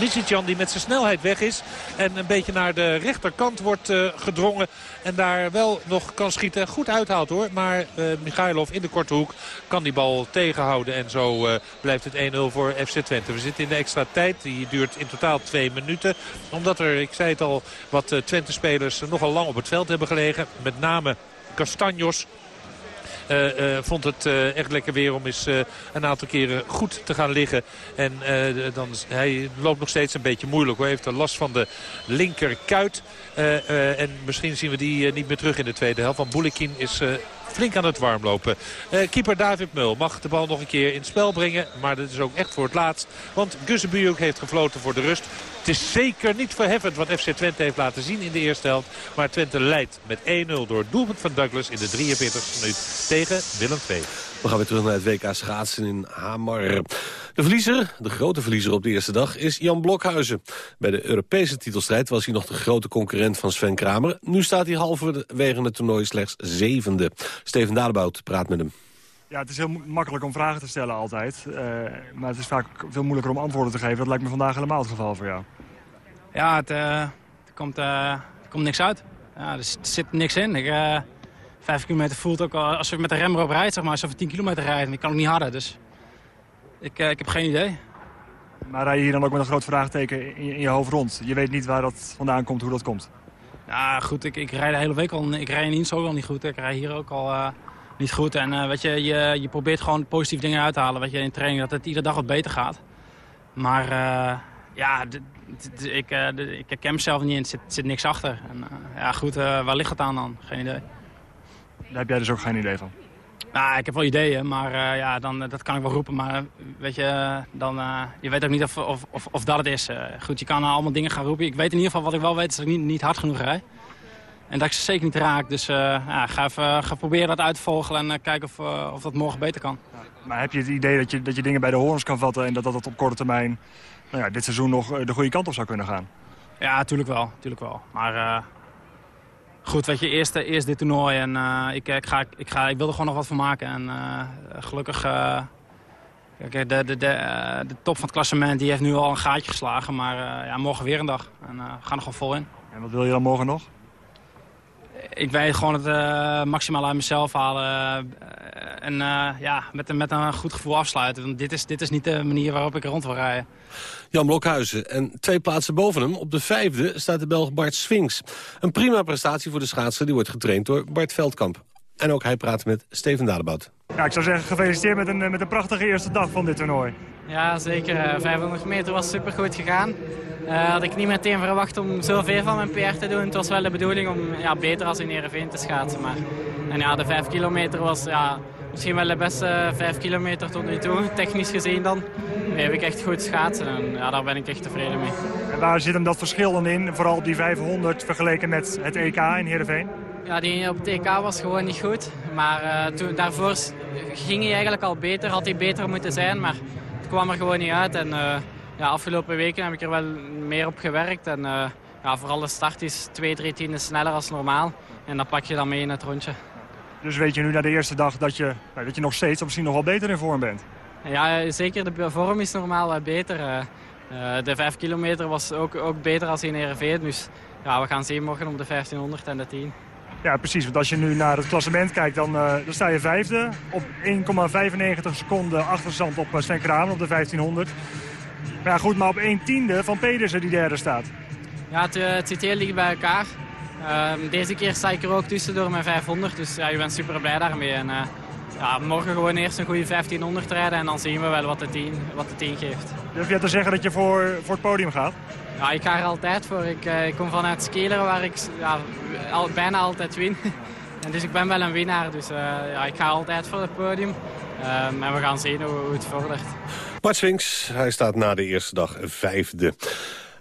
Misitjan die met zijn snelheid weg is. En een beetje naar de rechterkant wordt eh, gedrongen. En daar wel nog kan schieten. Goed uithaalt hoor. Maar eh Michailov in de korte hoek kan die bal tegenhouden. En zo eh, blijft het 1-0 voor FC Twente. We zitten in de extra tijd. Die duurt in totaal twee minuten. Omdat er, ik zei het al, wat Twente-spelers nogal lang op het veld hebben gelegen. Met name Castanjos. Eh, eh, vond het eh, echt lekker weer om eens een aantal keren goed te gaan liggen. En dan, hij loopt nog steeds een beetje moeilijk. Hij heeft er last van de linkerkuit. En misschien zien we die niet meer terug in de tweede helft. Want Boulikin is flink aan het warmlopen. Eh, keeper David Mul mag de bal nog een keer in het spel brengen. Maar dat is ook echt voor het laatst. Want Gussebujuk heeft gefloten voor de rust. Het is zeker niet verheffend wat FC Twente heeft laten zien in de eerste helft. Maar Twente leidt met 1-0 door doelpunt van Douglas in de 43e minuut tegen Willem II. We gaan weer terug naar het WK schaatsen in Hamar. De verliezer, de grote verliezer op de eerste dag, is Jan Blokhuizen. Bij de Europese titelstrijd was hij nog de grote concurrent van Sven Kramer. Nu staat hij halverwege het toernooi slechts zevende. Steven Dadebout praat met hem. Ja, het is heel makkelijk om vragen te stellen altijd. eh, maar het is vaak veel moeilijker om antwoorden te geven. Dat lijkt me vandaag helemaal het geval voor jou. Ja, het, eh, er, komt, eh, er komt niks uit. Ja, er, zit- zit niks in. Ik, eh, vijf kilometer voelt ook al alsof je met de rem erop rijdt, zeg maar. Alsof je 10 kilometer rijdt. En ik kan ook niet harder, dus ik, eh, ik heb geen idee. Maar rij je hier dan ook met een groot vraagteken in je, in je hoofd rond? Je weet niet waar dat vandaan komt, hoe dat komt. Ja, goed, ik, ik rij de hele week al. Ik rij in Insel al niet goed. Ik rij hier ook al eh, niet goed. En eh, weet je, je, je probeert gewoon positieve dingen uit te halen. Weet je, in training dat het iedere dag wat beter gaat. Maar ja, ik, ik herken mezelf niet in. Er zit, zit niks achter. En, ja, goed, waar ligt het aan dan? Geen idee. Daar heb jij dus ook geen idee van. Nou, ik heb wel ideeën, maar eh, ja, dan, eh, dat kan ik wel roepen. Maar eh, weet je, dan, je weet ook niet of, of, of, of dat het is. Goed, je kan allemaal dingen gaan roepen. Ik weet in ieder geval wat ik wel weet, is dat ik niet, niet hard genoeg rijd. En dat ik ze zeker niet raak. Dus ja, ga, even, ga proberen dat uit te vogelen en kijken of, of dat morgen beter kan. Maar heb je het idee dat je, dat je dingen bij de horens kan vatten... en dat dat op korte termijn nou ja, dit seizoen nog de goede kant op zou kunnen gaan? Ja, natuurlijk wel. Tuurlijk wel. Maar goed, weet je, eerst, eerst dit toernooi. En eh, ik, ik, ga, ik, ga, ik wil er gewoon nog wat van maken. En eh, gelukkig... eh, kijk, de, de, de, de top van het klassement die heeft nu al een gaatje geslagen. Maar ja, morgen weer een dag. En eh, we gaan er gewoon vol in. En wat wil je dan morgen nog? Ik weet gewoon het eh, maximaal uit mezelf halen. en ja, met, een- met een goed gevoel afsluiten. Want dit is, dit is niet de manier waarop ik rond wil rijden. Jan Blokhuizen. En twee plaatsen boven hem, op de vijfde, staat de Belg Bart Swings. Een prima prestatie voor de schaatser, die wordt getraind door Bart Veldkamp. En ook hij praat met Steven Dadebout. Ja, ik zou zeggen gefeliciteerd met een, eh, met een prachtige eerste dag van dit toernooi. Ja, zeker. Eh, 500 meter was super goed gegaan. Eh had ik niet meteen verwacht om zoveel van mijn PR te doen. Het was wel de bedoeling om ja, beter als in Ereveen te schaatsen. Maar... En ja, de 5 kilometer was ja, misschien wel de beste 5 kilometer tot nu toe. Technisch gezien dan. Heb ik echt goed schaatsen en ja, daar ben ik echt tevreden mee. En waar zit hem dat verschil dan in? Vooral op die 500 vergeleken met het EK in Heerenveen? Ja, die op het EK was gewoon niet goed. Maar eh, toen, daarvoor ging hij eigenlijk al beter. Had hij beter moeten zijn, maar het kwam er gewoon niet uit. En eh, ja, afgelopen weken heb ik er wel meer op gewerkt. En eh, ja, vooral de start is twee, drie tienden sneller als normaal. En dat pak je dan mee in het rondje. Dus weet je nu na de eerste dag dat je, nou, dat je nog steeds of misschien nog wel beter in vorm bent? Ja, zeker. De vorm is normaal wat beter. eh. Eh, de 5 kilometer was ook, ook beter als in Heerenveen. Dus ja, we gaan zien morgen op de 1500 en de 10. Ja, precies. Want als je nu naar het klassement kijkt, dan, eh, dan sta je vijfde. Op 1,95 seconden achterstand op eh, Sven Kramer op de 1500. Maar ja, goed, maar op 1 tiende van Pedersen die derde staat. Ja, het, eh, het zit heel dicht bij elkaar. Ehm, deze keer sta ik er ook tussen door mijn 500, dus ja, ik ben super blij daarmee. En, eh, ja, morgen gewoon eerst een goede 1500 rijden en dan zien we wel wat de 10, wat de 10 geeft. Durf je te zeggen dat je voor, voor het podium gaat? Ja, ik ga er altijd voor. Ik, eh, ik kom vanuit Skeleren waar ik ja, al, bijna altijd win. en dus ik ben wel een winnaar, dus eh, ja, ik ga altijd voor het podium. Ehm, en we gaan zien hoe, hoe het vordert. Bart Swings, hij staat na de eerste dag vijfde.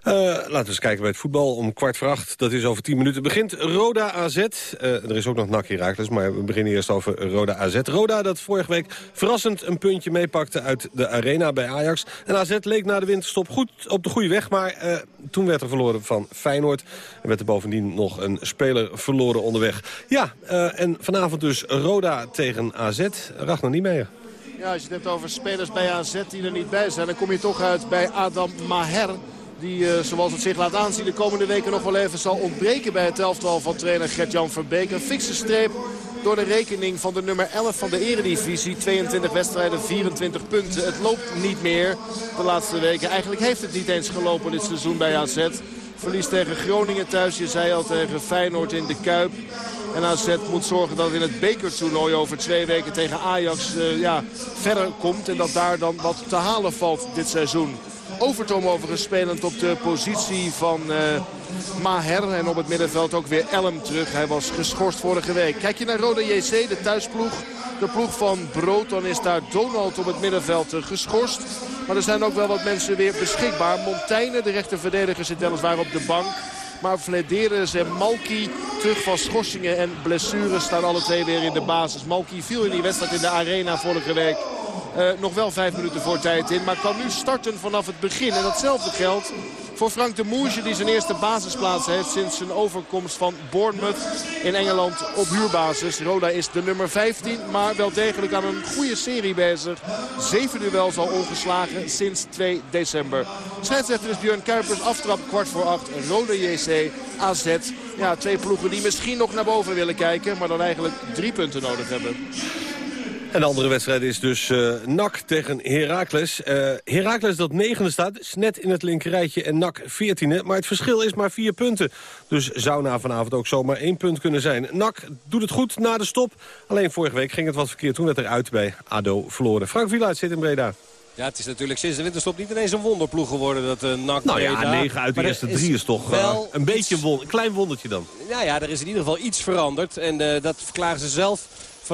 Eh, laten we eens kijken bij het voetbal. Om kwart voor acht, dat is over tien minuten, begint Roda AZ. Eh, er is ook nog NAC Herakles, maar we beginnen eerst over Roda AZ. Roda dat vorige week verrassend een puntje meepakte uit de arena bij Ajax. En AZ leek na de winterstop goed op de goede weg, maar eh, toen werd er verloren van Feyenoord. En werd er bovendien nog een speler verloren onderweg. Ja, en vanavond dus Roda tegen AZ. Niet meer. Ja, als je het hebt over spelers bij AZ die er niet bij zijn... dan kom je toch uit bij Adam Maher. Die, uh, zoals het zich laat aanzien, de komende weken nog wel even zal ontbreken bij het elftal van trainer Gert-Jan Verbeek. Een fikse streep door de rekening van de nummer 11 van de eredivisie. 22 wedstrijden, 24 punten. Het loopt niet meer de laatste weken. Eigenlijk heeft het niet eens gelopen dit seizoen bij AZ. Verlies tegen Groningen thuis. Je zei al tegen Feyenoord in de Kuip. En AZ moet zorgen dat het in het bekertoernooi over twee weken tegen Ajax uh, ja, verder komt. En dat daar dan wat te halen valt dit seizoen. Overtoom overigens spelend op de positie van uh, Maher. En op het middenveld ook weer Elm terug. Hij was geschorst vorige week. Kijk je naar Rode JC, de thuisploeg. De ploeg van Brood. Dan is daar Donald op het middenveld uh, geschorst. Maar er zijn ook wel wat mensen weer beschikbaar. Montaigne, de rechterverdediger, zit weliswaar op de bank. Maar Flederis en Malki terug van schorsingen en blessures staan alle twee weer in de basis. Malki viel in die wedstrijd in de arena vorige week. Uh, nog wel vijf minuten voor tijd in. Maar kan nu starten vanaf het begin. En datzelfde geldt voor Frank de Moesje die zijn eerste basisplaats heeft sinds zijn overkomst van Bournemouth in Engeland op huurbasis. Roda is de nummer 15, maar wel degelijk aan een goede serie bezig. Zeven duels al ongeslagen sinds 2 december. Scheidsrechter is Björn Kuipers, aftrap kwart voor acht. Roda JC, AZ. Ja, twee ploegen die misschien nog naar boven willen kijken, maar dan eigenlijk drie punten nodig hebben. En de andere wedstrijd is dus uh, NAC tegen Heracles. Uh, Heracles dat negende staat, is net in het linkerrijtje en NAC veertiende. Maar het verschil is maar vier punten. Dus zou na vanavond ook zomaar één punt kunnen zijn. NAC doet het goed na de stop. Alleen vorige week ging het wat verkeerd. Toen werd er uit bij ADO verloren. Frank Wieluid zit in Breda. Ja, het is natuurlijk sinds de winterstop niet ineens een wonderploeg geworden. Dat uh, NAC nou ja, Breda. 9 uit de eerste drie is toch wel een beetje een, klein wondertje dan. Nou ja, er is in ieder geval iets veranderd. En dat verklaren ze zelf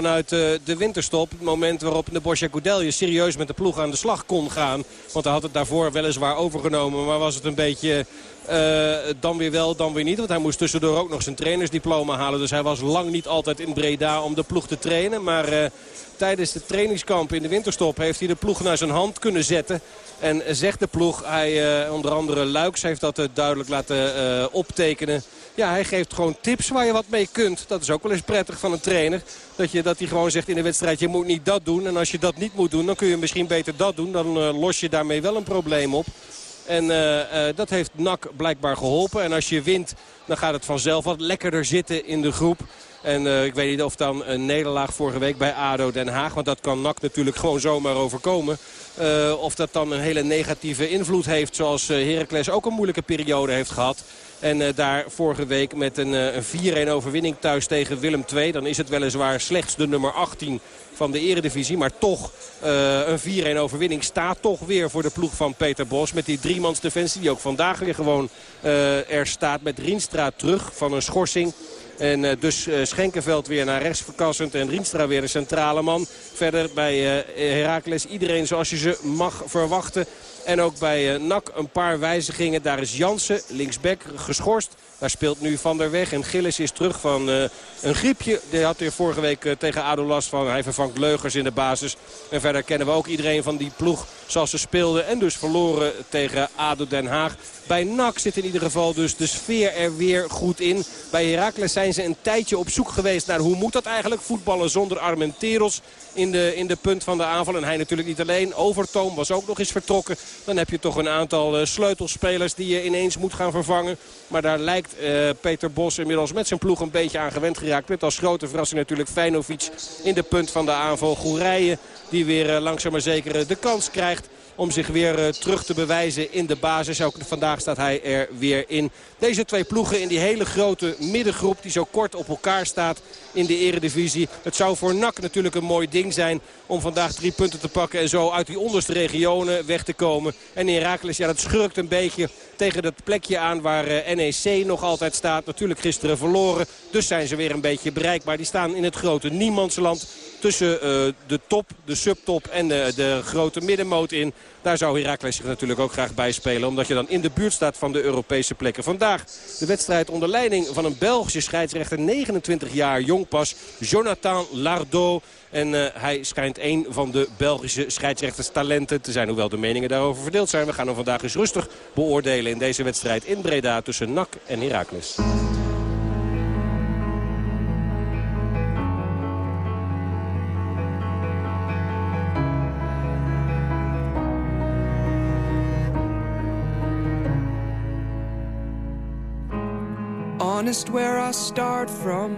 vanuit de winterstop. Het moment waarop de Borja Goudelje serieus met de ploeg aan de slag kon gaan. Want hij had het daarvoor weliswaar overgenomen. Maar was het een beetje uh, dan weer wel, dan weer niet. Want hij moest tussendoor ook nog zijn trainersdiploma halen. Dus hij was lang niet altijd in Breda om de ploeg te trainen. Maar uh, tijdens de trainingskamp in de winterstop heeft hij de ploeg naar zijn hand kunnen zetten. En zegt de ploeg, hij, onder andere Luiks heeft dat duidelijk laten optekenen. Ja, hij geeft gewoon tips waar je wat mee kunt. Dat is ook wel eens prettig van een trainer. Dat, je, dat hij gewoon zegt in de wedstrijd, je moet niet dat doen. En als je dat niet moet doen, dan kun je misschien beter dat doen. Dan uh, los je daarmee wel een probleem op. En uh, uh, dat heeft NAC blijkbaar geholpen. En als je wint, dan gaat het vanzelf wat lekkerder zitten in de groep. En ik weet niet of dan een nederlaag vorige week bij ADO Den Haag... want dat kan NAC natuurlijk gewoon zomaar overkomen... Of dat dan een hele negatieve invloed heeft... zoals Heracles ook een moeilijke periode heeft gehad. En uh, daar vorige week met een, een 4-1 overwinning thuis tegen Willem II. Dan is het weliswaar slechts de nummer 18 van de eredivisie. Maar toch uh, een 4-1 overwinning staat toch weer voor de ploeg van Peter Bos. Met die driemans defensie die ook vandaag weer gewoon er staat. Met Rienstra terug van een schorsing. En dus Schenkenveld weer naar rechts verkassend. En Rienstra weer de centrale man. Verder bij Heracles iedereen zoals je ze mag verwachten. En ook bij uh, NAC een paar wijzigingen. Daar is Jansen, linksback, geschorst. Daar speelt nu Van der Weg. En Gillis is terug van uh, een griepje. Die had er vorige week uh, tegen ADO last van. Hij vervangt Leugers in de basis. En verder kennen we ook iedereen van die ploeg zoals ze speelden. En dus verloren tegen ADO Den Haag. Bij NAC zit in ieder geval dus de sfeer er weer goed in. Bij Heracles zijn ze een tijdje op zoek geweest naar hoe moet dat eigenlijk. Voetballen zonder Armenteros in de, in de punt van de aanval. En hij natuurlijk niet alleen. Overtoom was ook nog eens vertrokken. Dan heb je toch een aantal uh, sleutelspelers die je ineens moet gaan vervangen. Maar daar lijkt uh, Peter Bos inmiddels met zijn ploeg een beetje aan gewend geraakt. Met als grote verrassing natuurlijk Feinovic in de punt van de aanval. Goerije die weer uh, langzaam maar zeker de kans krijgt. om zich weer eh, terug te bewijzen in de basis. Ook vandaag staat hij er weer in. Deze twee ploegen in die hele grote middengroep die zo kort op elkaar staat in de eredivisie. Het zou voor NAC natuurlijk een mooi ding zijn om vandaag drie punten te pakken en zo uit die onderste regionen weg te komen. En Herakles, ja dat schurkt een beetje tegen dat plekje aan waar eh, NEC nog altijd staat. Natuurlijk gisteren verloren, dus zijn ze weer een beetje bereikbaar. Die staan in het grote niemandsland tussen eh, de top, de subtop en de, de grote middenmoot in. Daar zou Heracles zich natuurlijk ook graag bij spelen. Omdat je dan in de buurt staat van de Europese plekken. Vandaag de wedstrijd onder leiding van een Belgische scheidsrechter. 29 jaar jong pas. Jonathan Lardot. En uh, hij schijnt een van de Belgische scheidsrechterstalenten te zijn. Hoewel de meningen daarover verdeeld zijn. We gaan hem vandaag eens rustig beoordelen in deze wedstrijd in Breda tussen NAC en Heracles. Honest where I start from,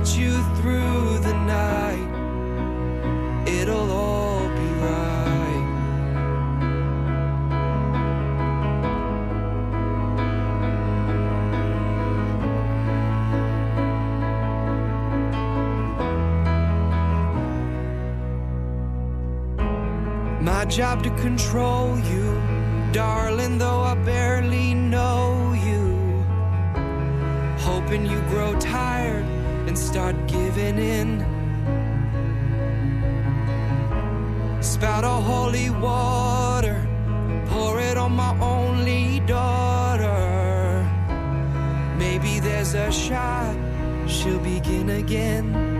Get you through the night. It'll all be right. My job to control you, darling, though I barely know you. Hoping you grow start giving in. Spout a holy water, pour it on my only daughter. Maybe there's a shot she'll begin again.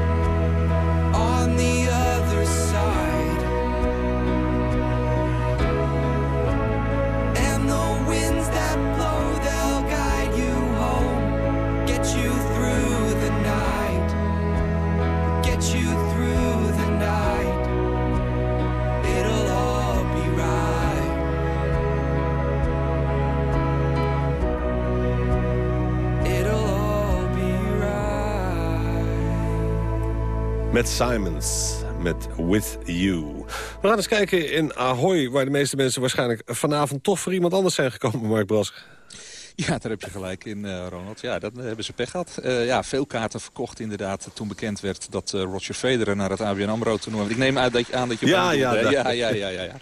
Met Simons, met With You. We gaan eens kijken in Ahoy, waar de meeste mensen waarschijnlijk vanavond toch voor iemand anders zijn gekomen, Mark Bras. Ja, daar heb je gelijk in, eh, Ronald. Ja, dat hebben ze pech gehad. Eh, ja, veel kaarten verkocht inderdaad toen bekend werd dat eh, Roger Federer naar het ABN AMRO-toernooi... Ik neem uit dat je, aan dat je... Ja, ja, ja, ja, ja, ja, ja.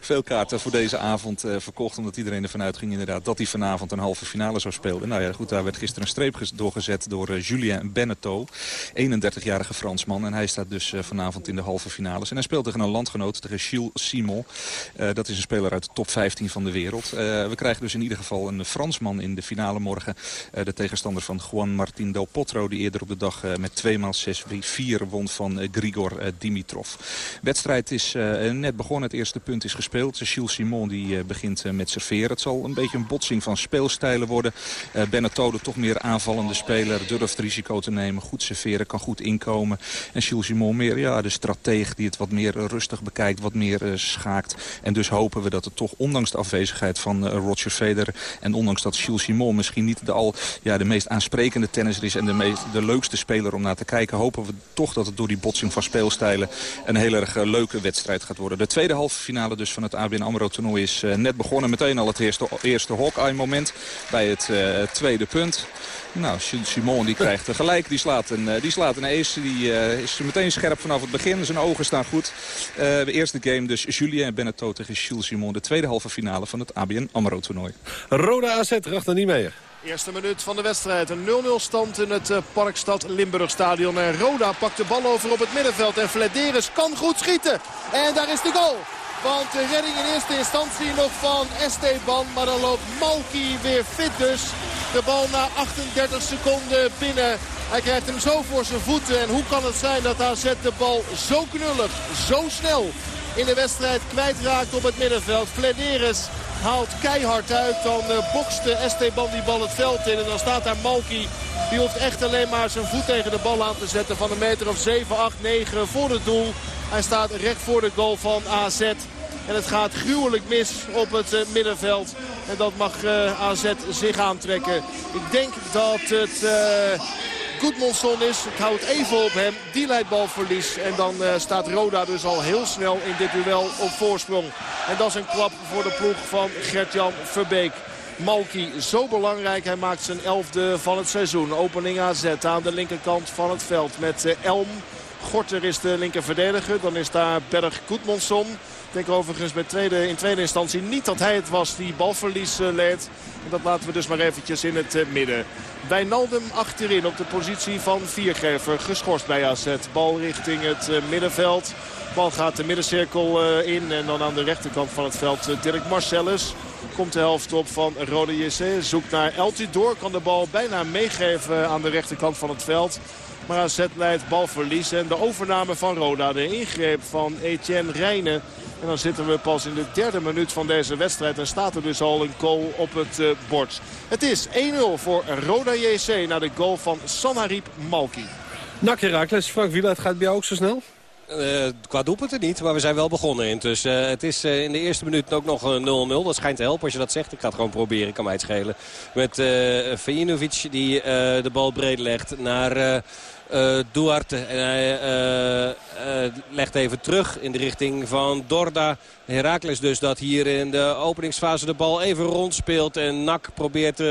Veel kaarten voor deze avond eh, verkocht, omdat iedereen ervan uitging inderdaad... dat hij vanavond een halve finale zou spelen. Nou ja, goed, daar werd gisteren een streep doorgezet door eh, Julien Beneteau. 31-jarige Fransman. En hij staat dus eh, vanavond in de halve finales. En hij speelt tegen een landgenoot, tegen Gilles Simon. Eh, dat is een speler uit de top 15 van de wereld. Eh, we krijgen dus in ieder geval een Fransman in in de finale morgen. Eh, de tegenstander van Juan Martín Del Potro... die eerder op de dag met 2 x 6-4 won van Grigor Dimitrov. wedstrijd is net begonnen. Het eerste punt is gespeeld. Gilles Simon die, begint met serveren. Het zal een beetje een botsing van speelstijlen worden. Benetode toch meer aanvallende speler. Durft risico te nemen. Goed serveren. Kan goed inkomen. En Gilles Simon meer ja, de strateeg die het wat meer rustig bekijkt. Wat meer schaakt. En dus hopen we dat het toch ondanks de afwezigheid van Roger Federer... en ondanks dat Gilles Simon misschien niet de, al, ja, de meest aansprekende tennisser is... en de, meest, de leukste speler om naar te kijken... hopen we toch dat het door die botsing van speelstijlen... een heel erg leuke wedstrijd gaat worden. De tweede halve finale dus van het ABN AMRO toernooi is net begonnen. Meteen al het eerste, eerste Hawkeye moment bij het tweede punt. Nou, Simon die krijgt gelijk. Die slaat een, die slaat een ace. Die is meteen scherp vanaf het begin. Zijn ogen staan goed. Uh, de eerste game dus Julien Beneteau tegen Jules Simon. De tweede halve finale van het ABN AMRO toernooi. Roda AZ, Meer. Eerste minuut van de wedstrijd. Een 0-0 stand in het Parkstad Limburg stadion. En Roda pakt de bal over op het middenveld. En Flederis kan goed schieten. En daar is de goal. Want de redding in eerste instantie nog van Esteban. Maar dan loopt Malki weer fit dus. De bal na 38 seconden binnen. Hij krijgt hem zo voor zijn voeten. En hoe kan het zijn dat AZ de bal zo knullig, zo snel in de wedstrijd kwijtraakt op het middenveld. Flederis haalt keihard uit. Dan uh, bokste Esteban die bal het veld in. En dan staat daar Malki. Die hoeft echt alleen maar zijn voet tegen de bal aan te zetten. Van een meter of 7, 8, 9 voor het doel. Hij staat recht voor de goal van AZ. En het gaat gruwelijk mis op het uh, middenveld. En dat mag uh, AZ zich aantrekken. Ik denk dat het... Goedmondson is. Ik hou het even op hem. Die leidt balverlies. En dan uh, staat Roda dus al heel snel in dit duel op voorsprong. En dat is een klap voor de ploeg van Gert-Jan Verbeek. Malki zo belangrijk. Hij maakt zijn elfde van het seizoen. Opening AZ aan de linkerkant van het veld met uh, Elm. Gorter is de linker verdediger. Dan is daar Berg Goedmondson. Denk overigens bij tweede, in tweede instantie niet dat hij het was die balverlies uh, leed. En dat laten we dus maar eventjes in het uh, midden. Wijnaldum achterin op de positie van Viergever. Geschorst bij AZ. Bal richting het uh, middenveld. Bal gaat de middencirkel in. En dan aan de rechterkant van het veld Dirk Marcellus. Komt de helft op van Rode JC. Zoekt naar Eltidoor. Kan de bal bijna meegeven aan de rechterkant van het veld. Maar AZ leidt balverlies. En de overname van Roda. De ingreep van Etienne Rijnen. En dan zitten we pas in de derde minuut van deze wedstrijd. En staat er dus al een goal op het uh, bord. Het is 1-0 voor Roda JC naar de goal van Sanharib Malki. Nak Herakles, Frank Wieland gaat bij jou ook zo snel? Uh, qua doelpunten niet, maar we zijn wel begonnen in. Dus uh, het is uh, in de eerste minuut ook nog 0-0. Dat schijnt te helpen als je dat zegt. Ik ga het gewoon proberen, ik kan mij het schelen. Met uh, Vejinovic die de bal breed legt naar... Uh, Duarte. En hij legt even terug in de richting van Dorda. Herakles dus dat hier in de openingsfase de bal even rondspeelt. En Nak probeert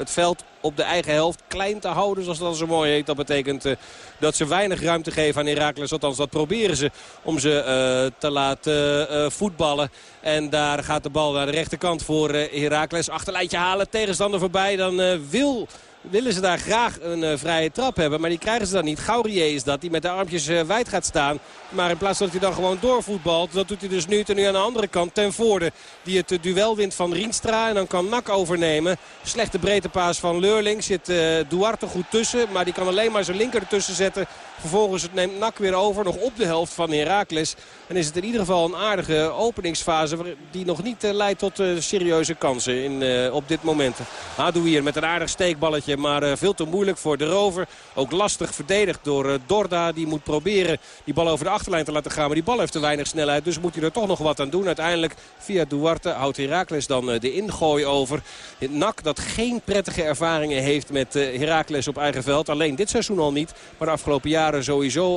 het veld op de eigen helft klein te houden, zoals dat zo mooi heet. Dat betekent uh, dat ze weinig ruimte geven aan Herakles. Althans, dat proberen ze om ze uh, te laten uh, voetballen. En daar gaat de bal naar de rechterkant voor Herakles. Achterlijntje halen, tegenstander voorbij. Dan wil willen ze daar graag een uh, vrije trap hebben. Maar die krijgen ze dan niet. Gaurier is dat, die met de armpjes uh, wijd gaat staan. Maar in plaats dat hij dan gewoon doorvoetbalt. Dat doet hij dus nu. En nu aan de andere kant ten voorde. Die het uh, duel wint van Rienstra. En dan kan Nak overnemen. Slechte breedtepaas van Leurling. Zit Duarte goed tussen. Maar die kan alleen maar zijn linker ertussen zetten. Vervolgens neemt Nak weer over. Nog op de helft van Herakles. En is het in ieder geval een aardige openingsfase. Die nog niet leidt tot serieuze kansen in, op dit moment. Hadouier met een aardig steekballetje. Maar veel te moeilijk voor de rover. Ook lastig verdedigd door Dorda. Die moet proberen die bal over de achterlijn te laten gaan. Maar die bal heeft te weinig snelheid. Dus moet hij er toch nog wat aan doen. Uiteindelijk via Duarte houdt Herakles dan de ingooi over. NAC dat geen prettige ervaringen heeft met Herakles op eigen veld. Alleen dit seizoen al niet. Maar de afgelopen jaren sowieso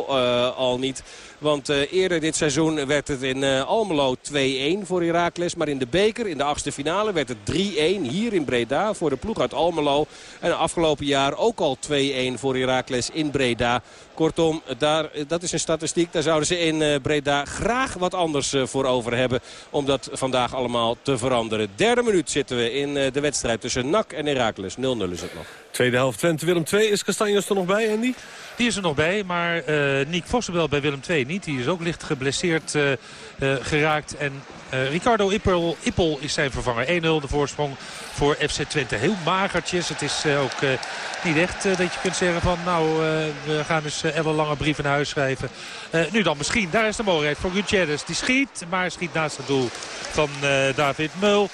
al niet. Want uh, eerder dit seizoen werd het in uh, Almelo 2-1 voor Heracles. Maar in de beker, in de achtste finale, werd het 3-1 hier in Breda voor de ploeg uit Almelo. En afgelopen jaar ook al 2-1 voor Heracles in Breda. Kortom, daar, dat is een statistiek. Daar zouden ze in Breda graag wat anders voor over hebben. Om dat vandaag allemaal te veranderen. Derde minuut zitten we in de wedstrijd tussen NAC en Heracles. 0-0 is het nog. Tweede helft Twente Willem 2. Is Castanjos er nog bij, Andy? Die is er nog bij, maar uh, Nick Vossenbel bij Willem II niet. Die is ook licht geblesseerd uh, geraakt. En Ricardo Ippel, Ippel is zijn vervanger. 1-0 de voorsprong voor FC Twente. Heel magertjes. Het is ook niet echt dat je kunt zeggen van... nou, we gaan dus ellenlange brieven naar huis schrijven. nu dan misschien. Daar is de mogelijkheid voor Gutierrez. Die schiet, maar schiet naast het doel van David Meul.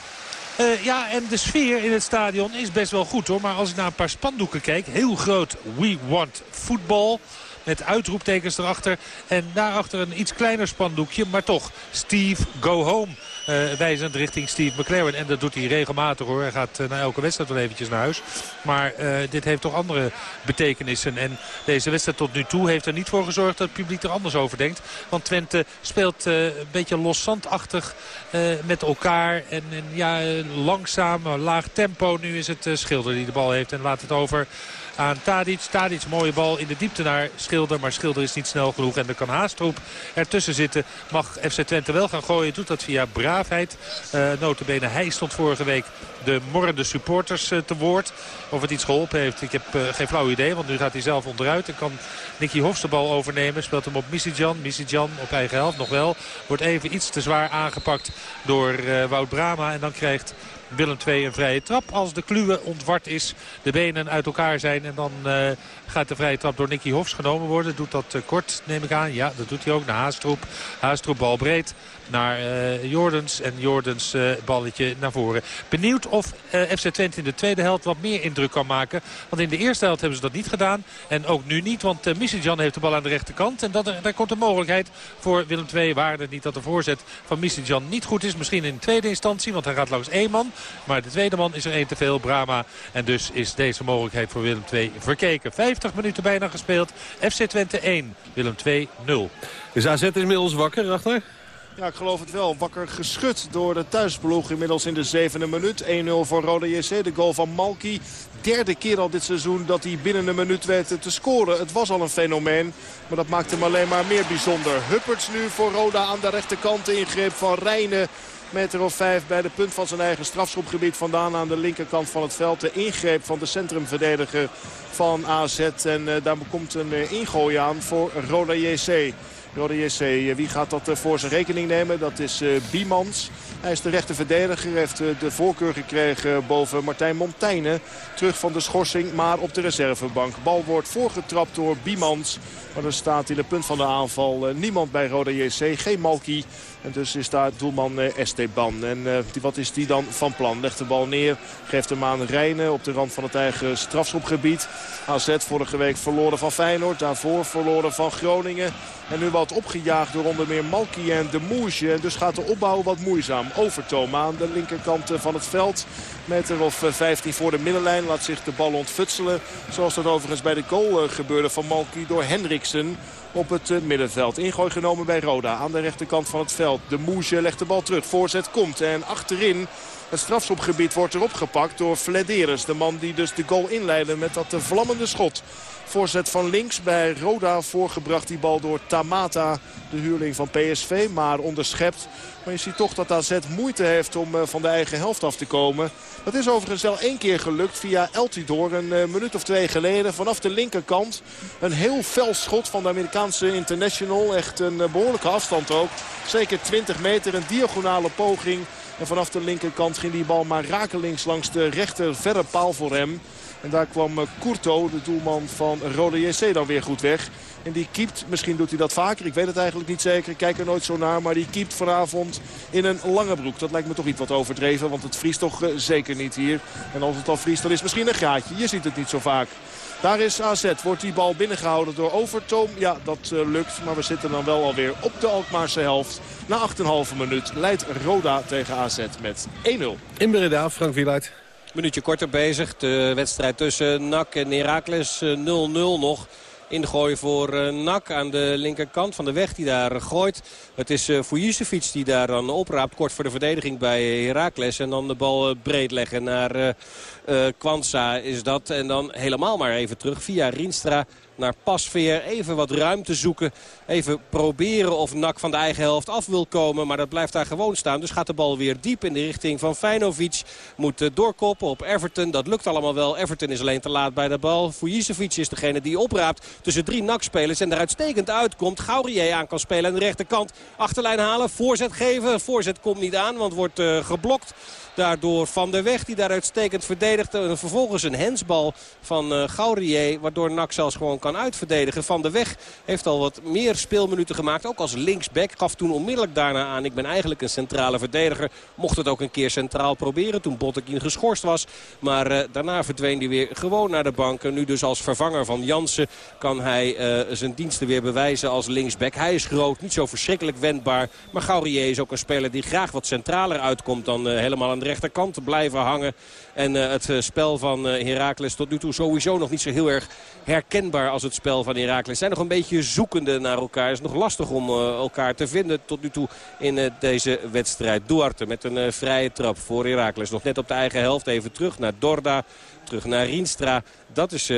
Uh, ja, en de sfeer in het stadion is best wel goed hoor. Maar als ik naar een paar spandoeken kijk. Heel groot We Want Football. Met uitroeptekens erachter. En daarachter een iets kleiner spandoekje. Maar toch, Steve, go home. Uh, wijzend richting Steve McLaren. En dat doet hij regelmatig hoor. Hij gaat uh, na elke wedstrijd wel eventjes naar huis. Maar uh, dit heeft toch andere betekenissen. En deze wedstrijd tot nu toe heeft er niet voor gezorgd dat het publiek er anders over denkt. Want Twente speelt een beetje loszandachtig met elkaar. En, en ja, langzaam, laag tempo. Nu is het Schilder die de bal heeft en laat het over aan Tadic. Tadic, mooie bal in de diepte naar Schilder. Maar Schilder is niet snel genoeg. En er kan Haastroep ertussen zitten. Mag FC Twente wel gaan gooien. Doet dat via braafheid. Uh, notabene, hij stond vorige week de morrende supporters uh, te woord. Of het iets geholpen heeft, ik heb uh, geen flauw idee. Want nu gaat hij zelf onderuit. En kan Nicky Hofs de bal overnemen. Speelt hem op Misijan. Misijan op eigen helft nog wel. Wordt even iets te zwaar aangepakt door Wout Brama. En dan krijgt Willem II een vrije trap. Als de kluwe ontward is, de benen uit elkaar zijn. En dan uh, gaat de vrije trap door Nicky Hofs genomen worden. Doet dat uh, kort, neem ik aan. Ja, dat doet hij ook naar Haastroep. Haastroep bal breed naar uh, Jordens. En Jordens uh, balletje naar voren. Benieuwd of uh, FC Twente in de tweede helft wat meer indruk kan maken. Want in de eerste helft hebben ze dat niet gedaan. En ook nu niet, want uh, Misijan heeft de bal aan de rechterkant. En dat, daar komt een mogelijkheid voor Willem II. Waar het niet dat de voorzet van Misijan niet goed is. Misschien in tweede instantie, want hij gaat langs één man. Maar de tweede man is er één te veel, Brama. En dus is deze mogelijkheid voor Willem II verkeken. 50 minuten bijna gespeeld. FC Twente 1, Willem II 0. Is AZ inmiddels wakker, achter? Ja, ik geloof het wel. Wakker geschud door de thuisploeg. Inmiddels in de zevende minuut. 1-0 voor Rode JC. De goal van Malki. Derde keer al dit seizoen dat hij binnen een minuut weet te scoren. Het was al een fenomeen. Maar dat maakt hem alleen maar meer bijzonder. Hupperts nu voor Roda aan de rechterkant. De ingreep van Rijnen meter of vijf bij de punt van zijn eigen strafschopgebied vandaan aan de linkerkant van het veld. De ingreep van de centrumverdediger van AZ. En uh, daar komt een uh, ingooi aan voor Roda JC. Roda JC, uh, wie gaat dat voor zijn rekening nemen? Dat is Biemans. Hij is de rechter verdediger, heeft de voorkeur gekregen boven Martijn Montaigne. Terug van de schorsing, maar op de reservebank. Bal wordt voorgetrapt door Biemans. Maar er staat in de punt van de aanval niemand bij Roda JC. Geen Malki. En dus is daar doelman Esteban. En die, wat is die dan van plan? Legt de bal neer, geeft hem aan Rijnen op de rand van het eigen strafschopgebied. AZ vorige week verloren van Feyenoord. Daarvoor verloren van Groningen. En nu wat opgejaagd door onder meer Malki en de Moesje. En dus gaat de opbouw wat moeizaam. Overtoom aan de linkerkant van het veld. Meter of 15 voor de middenlijn laat zich de bal ontfutselen. Zoals dat overigens bij de goal gebeurde van Malki door Hendriksen op het middenveld. Ingooi genomen bij Roda aan de rechterkant van het veld. De Moesje legt de bal terug. Voorzet komt en achterin het strafschopgebied wordt erop gepakt door Flederis. De man die dus de goal inleidde met dat vlammende schot. Voorzet van links bij Roda voorgebracht die bal door Tamata. De huurling van PSV, maar onderschept. Maar je ziet toch dat AZ moeite heeft om uh, van de eigen helft af te komen. Dat is overigens wel één keer gelukt via Eltidoor. Een uh, minuut of twee geleden vanaf de linkerkant. Een heel fel schot van de Amerikaanse international. Echt een uh, behoorlijke afstand ook. Zeker 20 meter, een diagonale poging. En vanaf de linkerkant ging die bal maar rakelings langs de rechter verre paal voor hem. En daar kwam Courto, de doelman van Rode JC, dan weer goed weg. En die keept, misschien doet hij dat vaker, ik weet het eigenlijk niet zeker. Ik kijk er nooit zo naar, maar die keept vanavond in een lange broek. Dat lijkt me toch iets wat overdreven, want het vriest toch uh, zeker niet hier. En als het al vriest, dan is misschien een gaatje. Je ziet het niet zo vaak. Daar is AZ. Wordt die bal binnengehouden door Overtoom? Ja, dat uh, lukt. Maar we zitten dan wel alweer op de Alkmaarse helft. Na 8,5 minuut leidt Roda tegen AZ met 1-0. In Breda, Frank Wieluid. Minuutje korter bezig. De wedstrijd tussen NAC en Heracles 0-0 nog. Ingooi voor uh, NAC aan de linkerkant van de weg die daar gooit. Het is Fujicevic die daar dan opraapt. Kort voor de verdediging bij Heracles. En dan de bal breed leggen naar Kwanza is dat. En dan helemaal maar even terug via Rienstra naar Pasveer. Even wat ruimte zoeken. Even proberen of Nak van de eigen helft af wil komen. Maar dat blijft daar gewoon staan. Dus gaat de bal weer diep in de richting van Feinovic. Moet eh, doorkoppen op Everton. Dat lukt allemaal wel. Everton is alleen te laat bij de bal. Fujicevic is degene die opraapt tussen drie Nak-spelers. En er uitstekend uitkomt. Gaurier aan kan spelen aan de rechterkant. Achterlijn halen. Voorzet geven. Voorzet komt niet aan, want wordt uh, geblokt. Daardoor Van der Weg die daar uitstekend verdedigt. En vervolgens een hensbal van uh, Gaurier. Waardoor Nak zelfs gewoon kan uitverdedigen. Van der Weg heeft al wat meer speelminuten gemaakt. Ook als linksback. Gaf toen onmiddellijk daarna aan. Ik ben eigenlijk een centrale verdediger. Mocht het ook een keer centraal proberen. Toen Bottekin geschorst was. Maar uh, daarna verdween hij weer gewoon naar de bank. En nu dus als vervanger van Jansen kan hij zijn diensten weer bewijzen als linksback. Hij is groot. Niet zo verschrikkelijk wendbaar. Maar Gaurier is ook een speler die graag wat centraler uitkomt dan helemaal aan de rechterkant blijven hangen. En uh, het uh, spel van uh, Heracles tot nu toe sowieso nog niet zo heel erg herkenbaar als het spel van Heracles. Zijn nog een beetje zoekende naar elkaar. Het is nog lastig om elkaar te vinden tot nu toe in deze wedstrijd. Duarte met een vrije trap voor Heracles. Nog net op de eigen helft even terug naar Dorda. Terug naar Rienstra. Dat is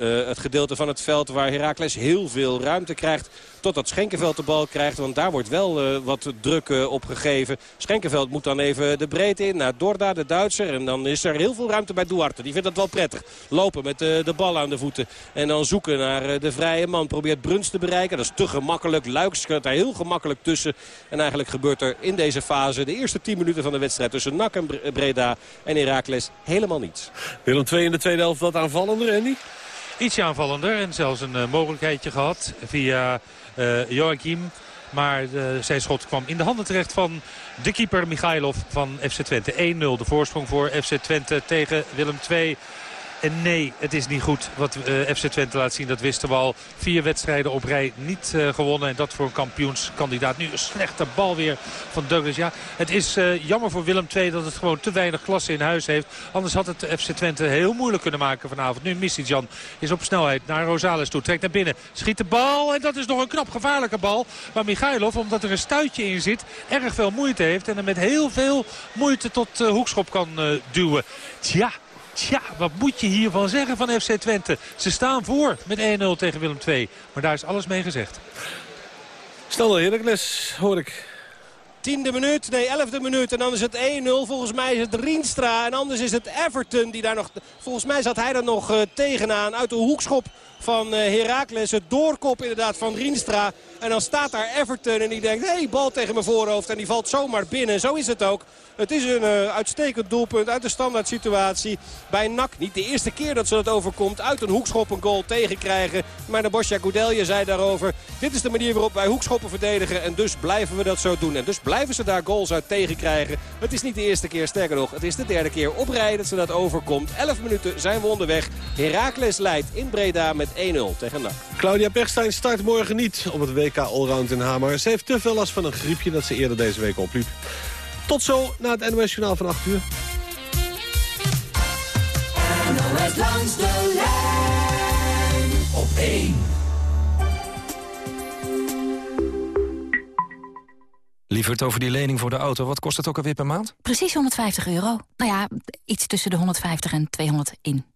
uh, het gedeelte van het veld waar Heracles heel veel ruimte krijgt. Totdat Schenkenveld de bal krijgt. Want daar wordt wel uh, wat druk uh, op gegeven. Schenkenveld moet dan even de breedte in naar Dorda, de Duitser. En dan is er heel veel ruimte bij Duarte. Die vindt dat wel prettig. Lopen met de bal aan de voeten. En dan zoeken naar de vrije man. Probeert Bruns te bereiken. Dat is te gemakkelijk. Luiks daar heel gemakkelijk tussen. En eigenlijk gebeurt er in deze fase de eerste 10 minuten van de wedstrijd... tussen NAC en Breda en Heracles helemaal niets. Willem 2 in de tweede helft wat aanvallender, Andy? Ietsje aanvallender en zelfs een uh, mogelijkheidje gehad via uh, Joachim. Maar uh, zijn schot kwam in de handen terecht van de keeper Michailov van FC Twente. 1-0 de voorsprong voor FC Twente tegen Willem II. En nee, het is niet goed wat uh, FC Twente laat zien. Dat wisten we al. Vier wedstrijden op rij niet uh, gewonnen. En dat voor een kampioenskandidaat. Nu een slechte bal weer van Douglas. Ja, het is uh, jammer voor Willem II dat het gewoon te weinig klasse in huis heeft. Anders had het FC Twente heel moeilijk kunnen maken vanavond. Nu Jan is op snelheid naar Rosales toe. Trekt naar binnen. Schiet de bal. En dat is nog een knap gevaarlijke bal. Maar Michailov, omdat er een stuitje in zit, erg veel moeite heeft. En er met heel veel moeite tot hoekschop kan duwen. Tja. Tja, wat moet je hiervan zeggen van FC Twente? Ze staan voor met 1-0 tegen Willem II. Maar daar is alles mee gezegd. Stel Heracles, hoor ik. Tiende minuut, nee elfde minuut en dan is het 1-0. Volgens mij is het Rienstra en anders is het Everton die daar nog... Volgens mij zat hij er nog uh, tegenaan uit de hoekschop van uh, Heracles. Het doorkop inderdaad van Rienstra. En dan staat daar Everton en die denkt, hé, hey, bal tegen mijn voorhoofd. En die valt zomaar binnen. Zo is het ook. Het is een uh, uitstekend doelpunt uit de standaard situatie bij NAC. Niet de eerste keer dat ze dat overkomt. Uit een hoekschop een goal tegenkrijgen. Maar de Bosja Goudelje zei daarover. Dit is de manier waarop wij hoekschoppen verdedigen. En dus blijven we dat zo doen. En dus blijven ze daar goals uit tegenkrijgen. Het is niet de eerste keer, sterker nog. Het is de derde keer op rij dat ze dat overkomt. 11 minuten zijn we onderweg. Heracles leidt in Breda met 1-0 tegen NAC. Claudia Pechstein start morgen niet op het WK Allround in Hamer. Ze heeft te veel last van een griepje dat ze eerder deze week opliep. Tot zo na het NOS Journaal van 8 uur. NOS langs de lijn op 1. Lieverd, over die lening voor de auto, wat kost het ook alweer per maand? Precies 150 euro. Nou ja, iets tussen de 150 en 200 in,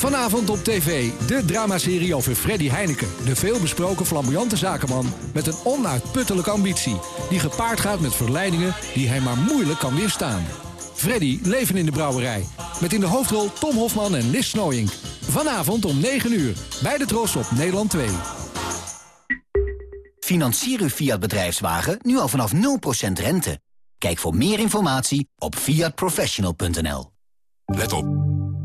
Vanavond op tv, de dramaserie over Freddy Heineken. De veelbesproken flamboyante zakenman met een onuitputtelijke ambitie. Die gepaard gaat met verleidingen die hij maar moeilijk kan weerstaan. Freddy, leven in de brouwerij. Met in de hoofdrol Tom Hofman en Lis Snooyink. Vanavond om 9 uur, bij de Tros op Nederland 2. Financier uw Fiat bedrijfswagen nu al vanaf 0% rente. Kijk voor meer informatie op fiatprofessional.nl. Let op.